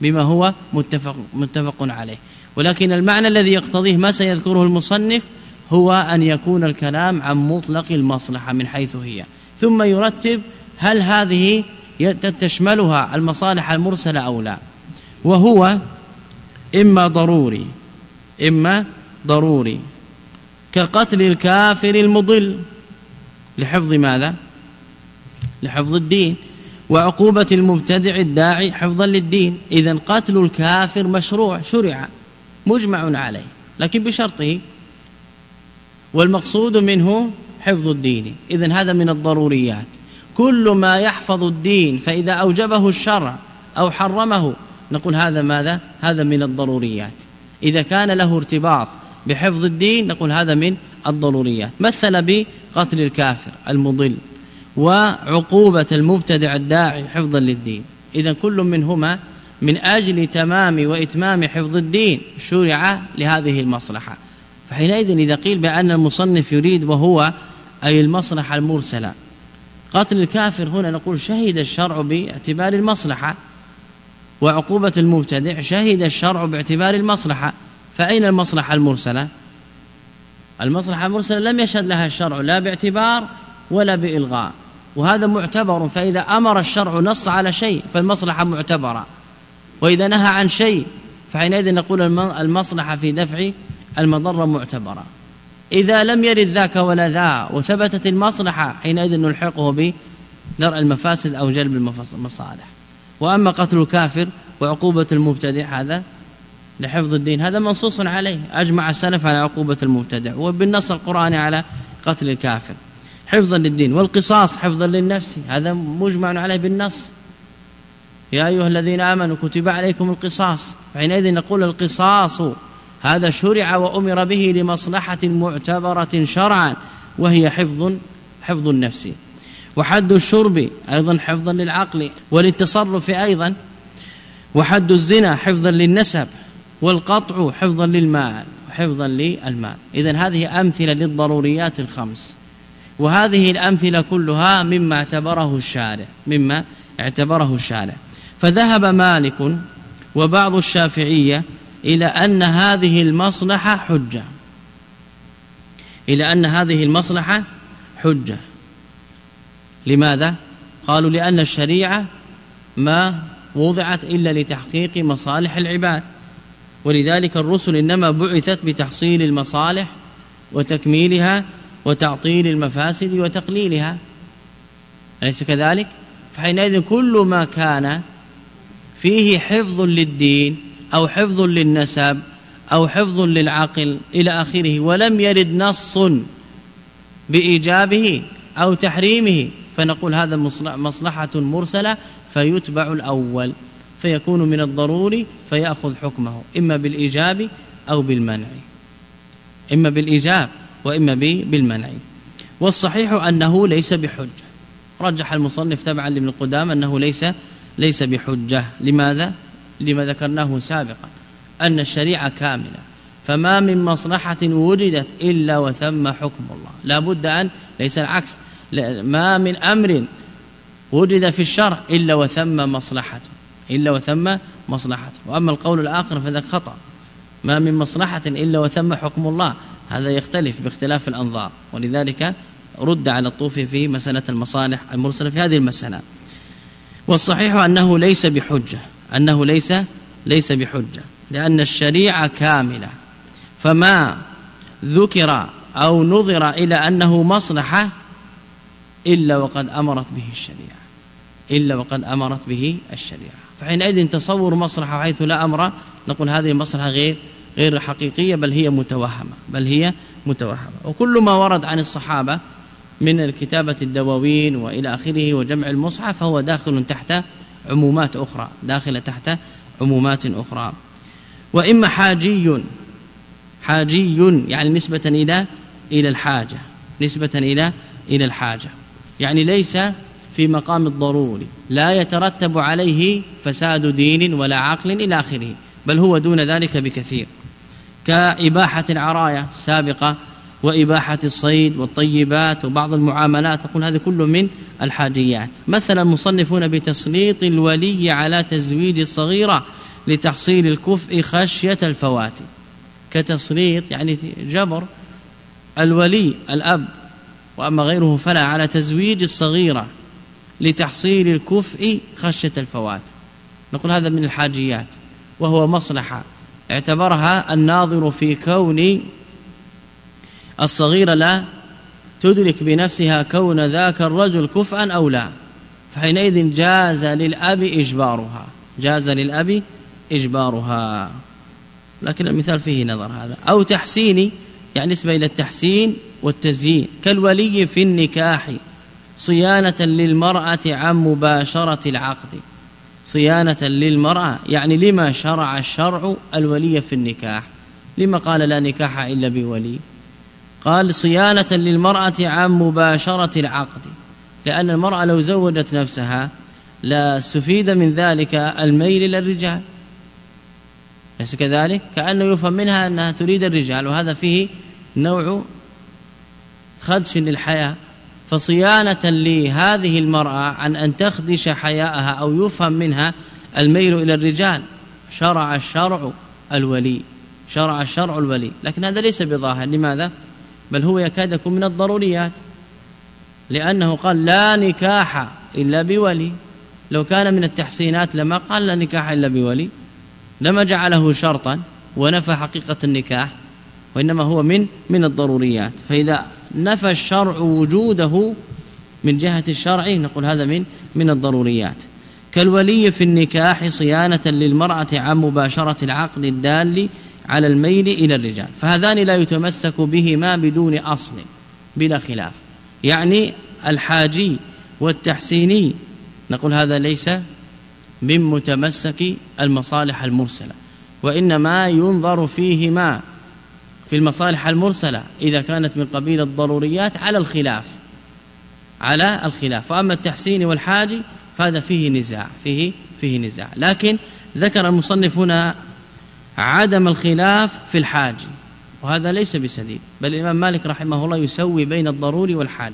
بما هو متفق, متفق عليه. ولكن المعنى الذي يقتضيه ما سيذكره المصنف هو أن يكون الكلام عن مطلق المصلحة من حيث هي. ثم يرتب هل هذه تشملها المصالح المرسلة أو لا. وهو إما ضروري إما ضروري. كقتل الكافر المضل. لحفظ ماذا؟ لحفظ الدين. وعقوبة المبتدع الداعي حفظا للدين. إذا قتل الكافر مشروع شرع مجمع عليه. لكن بشرطه. والمقصود منه حفظ الدين. إذا هذا من الضروريات. كل ما يحفظ الدين فإذا أوجبه الشرع أو حرمه نقول هذا ماذا؟ هذا من الضروريات. إذا كان له ارتباط بحفظ الدين نقول هذا من الضروريات. مثل بقتل الكافر المضل وعقوبة المبتدع الداعي حفظا للدين. إذا كل منهما من أجل تمام وإتمام حفظ الدين شرع لهذه المصلحة. فحينئذ إذا قيل بأن المصنف يريد وهو أي المصلحة المرسلة. قتل الكافر هنا نقول شهد الشرع باعتبار المصلحة. وعقوبة المبتدع شهد الشرع باعتبار المصلحة. فأين المصلحة المرسلة؟ المصلحة المرسلة لم يشهد لها الشرع لا باعتبار ولا بإلغاء. وهذا معتبر فإذا أمر الشرع نص على شيء فالمصلحة معتبرة. وإذا نهى عن شيء فحينئذ نقول المصلحة في دفع المضرة معتبرة. إذا لم يرد ذاك ولا ذا وثبتت المصلحة حينئذ نلحقه بدرء المفاسد أو جلب المصالح. وأما قتل الكافر وعقوبة المبتدع هذا لحفظ الدين هذا منصوص عليه أجمع السلف على عقوبة المبتدع وبالنص القرآني على قتل الكافر. حفظا للدين والقصاص حفظا للنفس هذا مجمع عليه بالنص. يا أيها الذين آمنوا كتب عليكم القصاص حينئذ نقول القصاص هذا شرع وأمر به لمصلحة معتبرة شرعا وهي حفظ حفظ النفس. وحد الشرب أيضا حفظا للعقل وللتصرف أيضا. وحد الزنا حفظا للنسب والقطع حفظا للمال حفظا للمال. إذا هذه أمثلة للضروريات الخمس. وهذه الأمثلة كلها مما اعتبره الشارع مما اعتبره الشارع. فذهب مالك وبعض الشافعية إلى أن هذه المصلحة حجة. إلى أن هذه المصلحة حجة. لماذا؟ قالوا لأن الشريعة ما وضعت إلا لتحقيق مصالح العباد ولذلك الرسل إنما بعثت بتحصيل المصالح وتكميلها وتعطيل المفاسد وتقليلها أليس كذلك؟ فحينئذ كل ما كان فيه حفظ للدين أو حفظ للنسب أو حفظ للعقل إلى آخره ولم يرد نص بإيجابه أو تحريمه فنقول هذا مصلحة مرسلة فيتبع الأول فيكون من الضروري فيأخذ حكمه إما بالإيجاب أو بالمنع. إما بالإيجاب وإما بالمنع. والصحيح أنه ليس بحجة. رجح المصنف تبعا لابن قدام أنه ليس ليس بحجة. لماذا؟ لما ذكرناه سابقا أن الشريعة كاملة. فما من مصلحة وجدت إلا وثم حكم الله. لا بد أن ليس العكس. ما من أمر وجد في الشرع إلا وثم مصلحته إلا وثم مصلحته وأما القول الآخر فذاك خطأ. ما من مصلحة إلا وثم حكم الله. هذا يختلف باختلاف الأنظار. ولذلك رد على الطوفي في مسألة المصالح المرسلة في هذه المسألة. والصحيح أنه ليس بحجة أنه ليس ليس بحجة لأن الشريعة كاملة. فما ذكر أو نظر إلى أنه مصلحة إلا وقد أمرت به الشريعة. إلا وقد أمرت به الشريعة. فحينئذ تصور مصلحة حيث لا أمر نقول هذه المصلحة غير غير حقيقية بل هي متوهمة بل هي متوهمة. وكل ما ورد عن الصحابة من الكتابة الدواوين وإلى آخره وجمع المصحف فهو داخل تحت عمومات أخرى داخلة تحت عمومات أخرى. وإما حاجي حاجي يعني نسبة إلى إلى الحاجة نسبة إلى إلى الحاجة. يعني ليس في مقام الضروري لا يترتب عليه فساد دين ولا عقل إلى آخره بل هو دون ذلك بكثير. كإباحة العراية السابقة وإباحة الصيد والطيبات وبعض المعاملات تقول هذا كله من الحاجيات. مثلا المصنفون بتسليط الولي على تزويج الصغيرة لتحصيل الكفء خشية الفوات كتسليط يعني جبر الولي الأب وأما غيره فلا على تزويج الصغيرة لتحصيل الكفء خشية الفوات. نقول هذا من الحاجيات وهو مصلحة. اعتبرها الناظر في كون الصغيرة لا تدرك بنفسها كون ذاك الرجل كفءا أو لا. فحينئذ جاز للأب إجبارها جاز للأب إجبارها. لكن المثال فيه نظر هذا. أو تحسيني يعني نسبة إلى التحسين والتزيين. كالولي في النكاح صيانة للمرأة عن مباشرة العقد. صيانة للمرأة يعني لما شرع الشرع الولي في النكاح. لما قال لا نكاح إلا بولي؟ قال صيانة للمرأة عن مباشرة العقد. لأن المرأة لو زوجت نفسها لا استفيد من ذلك الميل إلى الرجال. ليس كذلك؟ كأنه يفهم منها أنها تريد الرجال وهذا فيه نوع خدش للحياة. فصيانة لهذه المرأة عن أن تخدش حياءها أو يفهم منها الميل إلى الرجال. شرع الشرع الولي. شرع الشرع الولي. لكن هذا ليس بظاهر. لماذا؟ بل هو يكاد يكون من الضروريات. لأنه قال لا نكاح إلا بولي. لو كان من التحسينات لما قال لا نكاح إلا بولي. لما جعله شرطا ونفى حقيقة النكاح. وإنما هو من من الضروريات. فإذا نفى الشرع وجوده من جهة الشرع نقول هذا من من الضروريات. كالولي في النكاح صيانة للمرأة عن مباشرة العقد الدال على الميل إلى الرجال فهذان لا يتمسك بهما بدون أصل بلا خلاف. يعني الحاجي والتحسيني نقول هذا ليس من متمسك المصالح المرسلة وإنما ينظر فيهما في المصالح المرسلة إذا كانت من قبيل الضروريات على الخلاف على الخلاف. وأما التحسين والحاج فهذا فيه نزاع فيه فيه نزاع. لكن ذكر المصنف هنا عدم الخلاف في الحاج وهذا ليس بسديد. بل الإمام مالك رحمه الله يسوي بين الضروري والحاج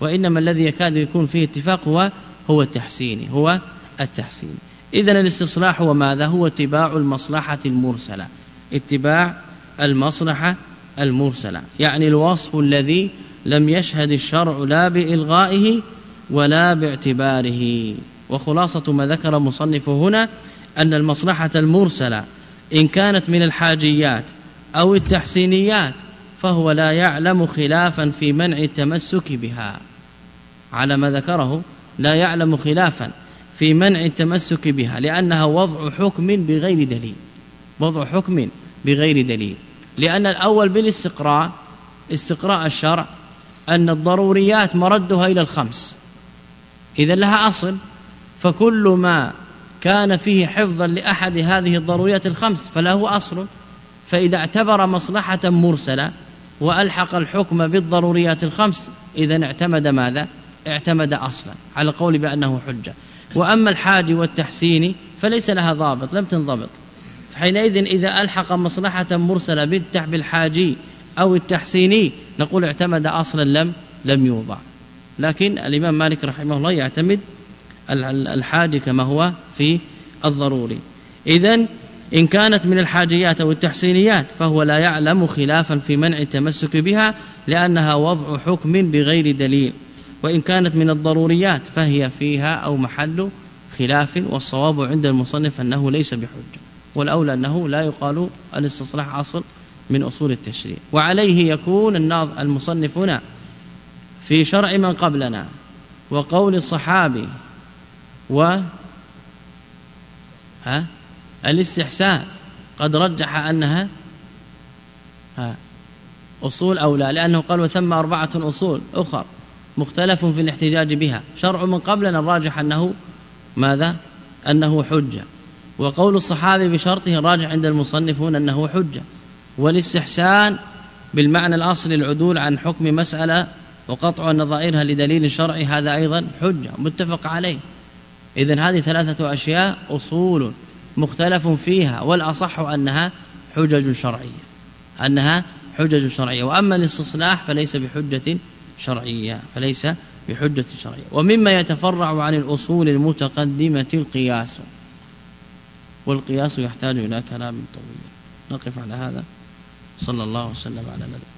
وإنما الذي يكاد يكون فيه اتفاق هو هو التحسين هو التحسين. إذا الاستصلاح هو ماذا؟ هو اتباع المصلحة المرسلة اتباع المصلحة المرسلة. يعني الوصف الذي لم يشهد الشرع لا بإلغائه ولا باعتباره. وخلاصة ما ذكر مصنف هنا أن المصلحة المرسلة إن كانت من الحاجيات أو التحسينيات فهو لا يعلم خلافا في منع التمسك بها. على ما ذكره لا يعلم خلافا في منع التمسك بها لأنها وضع حكم بغير دليل. وضع حكم بغير دليل. لأن الأول بالاستقراء استقراء الشرع أن الضروريات مردها إلى الخمس. إذا لها أصل فكل ما كان فيه حفظا لأحد هذه الضروريات الخمس فله أصل. فإذا اعتبر مصلحة مرسلة وألحق الحكم بالضروريات الخمس إذا اعتمد ماذا؟ اعتمد أصلا على القول بأنه حجة. وأما الحاج والتحسين فليس لها ضابط لم تنضبط. حينئذ إذا ألحق مصلحة مرسلة بالحاجي أو التحسيني نقول اعتمد أصلا لم لم يوضع. لكن الإمام مالك رحمه الله يعتمد الحاج كما هو في الضروري. إذا إن كانت من الحاجيات أو التحسينيات فهو لا يعلم خلافا في منع التمسك بها لأنها وضع حكم بغير دليل. وإن كانت من الضروريات فهي فيها أو محل خلاف والصواب عند المصنف أنه ليس بحجة. والأولى أنه لا يقال الاستصلاح أصل من أصول التشريع. وعليه يكون المصنف هنا في شرع من قبلنا وقول الصحابي و ها؟ الاستحسان. قد رجح أنها ها؟ أصول أو لا لأنه قال وثم أربعة أصول أخر مختلف في الاحتجاج بها. شرع من قبلنا الراجح أنه ماذا؟ أنه حجة. وقول الصحابي بشرطه الراجع عند المصنفون أنه حجة والاستحسان بالمعنى الأصلي العدول عن حكم مسألة وقطع نظائرها لدليل شرعي هذا أيضا حجة متفق عليه. إذا هذه ثلاثة أشياء أصول مختلف فيها والأصح أنها حجج شرعية أنها حجج شرعية. وأما الاستصلاح فليس بحجة شرعية فليس بحجة شرعية. ومما يتفرع عن الأصول المتقدمة القياس. والقياس يحتاج إلى كلام طويل. نقف على هذا. صلى الله وسلم على نبينا